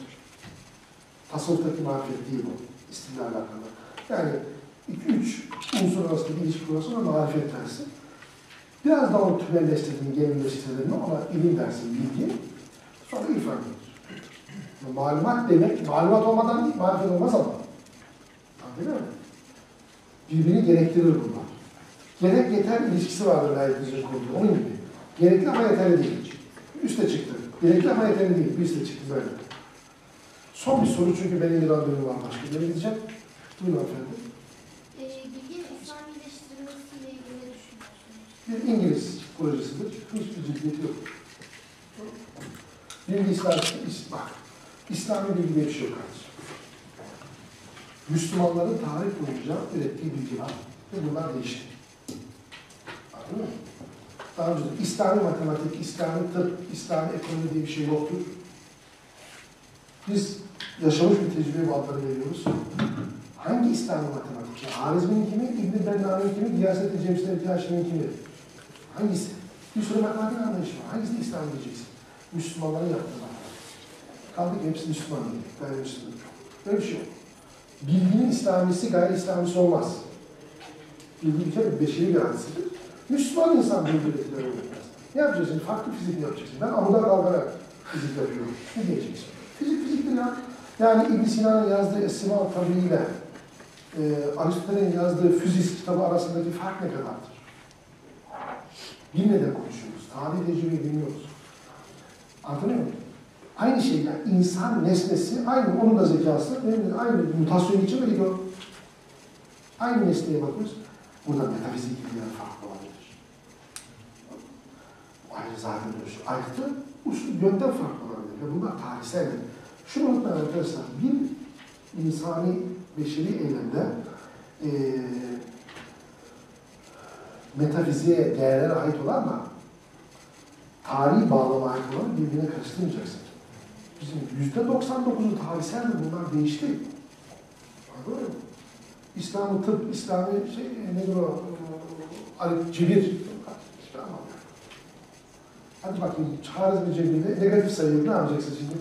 Tasavvuftaki marifet değil bu. İstimle alakalı. Yani iki, üç unsur arasında bir ilişki kurarsa ona marifet dersin. Biraz daha onu tünelleştirdin, genelleştirdin ona ilim dersin, bilgi. Sonra irfan gelir. Malumat demek, malumat olmadan değil, marifet olmaz ama. Anladın mı? Birbirini gerektirir bunlar. Gerek yeter ilişkisi vardır layıklıcının kurduğu, onun gibi. Gerekli ama yeterli değil. Üste çıktı. Gerekli ama yeterli değil, bir üste çıktı böyle. Son bir soru çünkü benim bir randevum var başka bir yere gideceğim. Buyurun efendim. Ee, bilginin İslamileştirilmesiyle ilgili ne düşünüyorsunuz? Bir İngiliz projesidir. Hiçbir ciddiyeti yok. Bilgi İslam, is- bak, İslami bilgi diye bir şey yok kardeşim. Müslümanların tarih boyunca ürettiği bilgi var ve bunlar değişti. Anladın mı? Daha önce İslami matematik, İslami tıp, İslami ekonomi diye bir şey yoktur. Biz yaşamış bir tecrübe adları veriyoruz. Hangi İslami matematik? Ya Harizmi'nin kimi, İbn-i Benna'nın kimi, Gıyasettin Cemşir'in İhtiyaçlı'nın kimi? Hangisi? Bir sürü matematik anlayışı var. Hangisini İslam diyeceksin? Müslümanların yaptığı matematik. Kaldı ki hepsi Müslüman değil. Gayrimüslim. Böyle bir şey yok. Bilginin İslamisi gayri İslamisi olmaz. Bilgi bir kere beşeri bir hadisidir. Müslüman insan bilgi üretimleri öğretmez. Ne yapacaksın? Farklı fizik yapacaksın? Ben amuda kalkarak fizik yapıyorum. Ne diyeceksin? Fizik fiziktir ya. Yani İbn Sina'nın yazdığı Esma tabiiyle e, Aristoteles'in yazdığı Füzis kitabı arasındaki fark ne kadardır? Bilmeden konuşuyoruz. Tarih tecrübeyi bilmiyoruz. Anladın mı? Aynı şey yani insan nesnesi aynı onun da zekası aynı mutasyon geçirmedik o. Aynı nesneye bakıyoruz. Burada metafizik bilgiler farklı olabilir. Ayrı zaten diyoruz. Ayrıca usul yöntem farklı olabilir. Ve bunlar tarihsel. Şunu unutmayın arkadaşlar. Bir insani beşeri eylemde eee metafiziğe, değerlere ait olan da tarihi bağlama ait olan birbirine karıştırmayacaksın. Bizim yüzde 99'u tarihsel de bunlar değişti. Anladın mı? İslam'ı tıp, İslami şey, nedir o? Alip, cebir. Yok. Hadi bakayım, çağırız bir cebirde negatif sayı ne yapacaksın şimdi?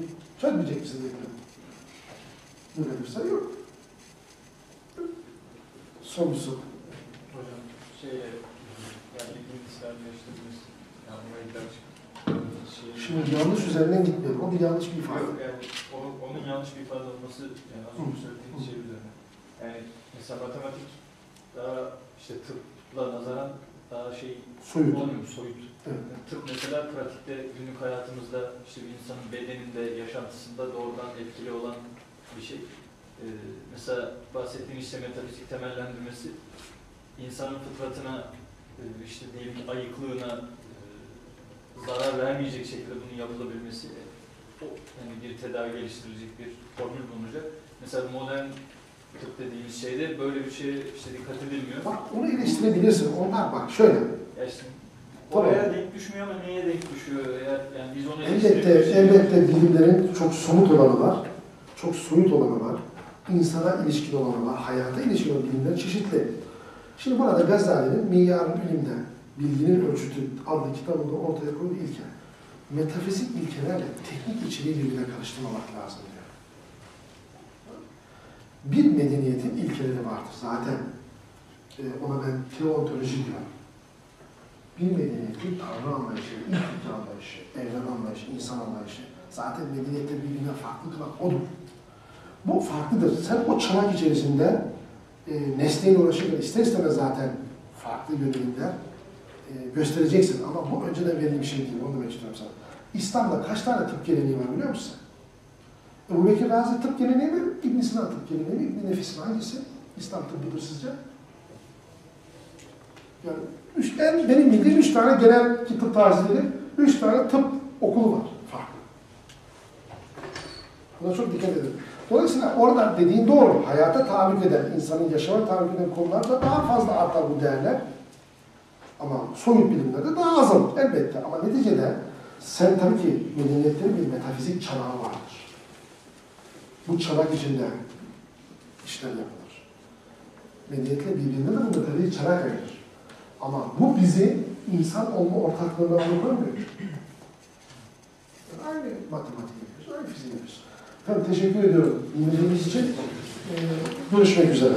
Çözmeyecek misin dedim. Negatif sayı yok. Sorusu. Hocam şey yani yanıma gider şey, Şimdi yanlış üzerinden gitmeyelim. O bir yanlış bir ifade. Yok yani onun, onun yanlış bir ifade olması yani az önce söylediğiniz şey üzerine. Yani mesela matematik daha işte tıpla nazaran daha şey Soyut. olmuyor, soyut. Evet. Yani tıp mesela pratikte günlük hayatımızda işte bir insanın bedeninde, yaşantısında doğrudan etkili olan bir şey. Ee, mesela bahsettiğim işte metafizik temellendirmesi insanın fıtratına e, işte diyelim ki ayıklığına e, zarar vermeyecek şekilde bunun yapılabilmesi e, o yani bir tedavi geliştirilecek bir formül bulunacak. Mesela modern tıp dediğimiz şeyde böyle bir şeye işte dikkat edilmiyor. Bak onu eleştirebilirsin. Onlar bak şöyle. Ya işte oraya denk düşmüyor ama neye denk düşüyor? Eğer yani biz onu Elbette, elbette bilimlerin çok somut olanı var. Çok soyut olanı var. İnsana ilişkin olanı var. Hayata ilişkin olan bilimler çeşitli. Şimdi burada Gazali'nin Miyarın İlim'de Bilginin Ölçütü adlı kitabında ortaya koyduğu ilke. Metafizik ilkelerle teknik içeriği birbirine karıştırmamak lazım diyor. Bir medeniyetin ilkeleri vardır zaten. Ee, ona ben teontoloji diyorum. Bir medeniyetin tanrı anlayışı, ilk anlayışı, evren anlayışı, insan anlayışı. Zaten medeniyetler birbirine farklı kılan odur. Bu farklıdır. Sen o çanak içerisinde e, nesneyle uğraşırken ister istemez zaten farklı yönelimler e, göstereceksin. Ama bu önceden verilmiş şey değil. Onu demek istiyorum sana. İslam'da kaç tane tıp geleneği var biliyor musun? Ebu Bekir Razi tıp geleneği mi? İbn Sina tıp geleneği mi? İbn Nefis mi? Hangisi? İslam tıbbıdır sizce? Yani üç, en, benim bildiğim üç tane genel tıp tarzları, üç tane tıp okulu var farklı. Buna çok dikkat edin. Dolayısıyla orada dediğin doğru. Hayata tahallük eden, insanın yaşama tahallük eden konularda daha fazla artar bu değerler. Ama soyut bilimlerde daha azalır elbette. Ama neticede sen tabii ki medeniyetlerin bir metafizik çanağı vardır. Bu çanak içinde işler yapılır. Medeniyetle birbirine de bu metafizik çanak ayırır. Ama bu bizi insan olma ortaklığına koymuyor. Aynı matematik yapıyoruz, aynı fizik yapıyoruz. Efendim teşekkür ediyorum dinlediğiniz için. Görüşmek üzere.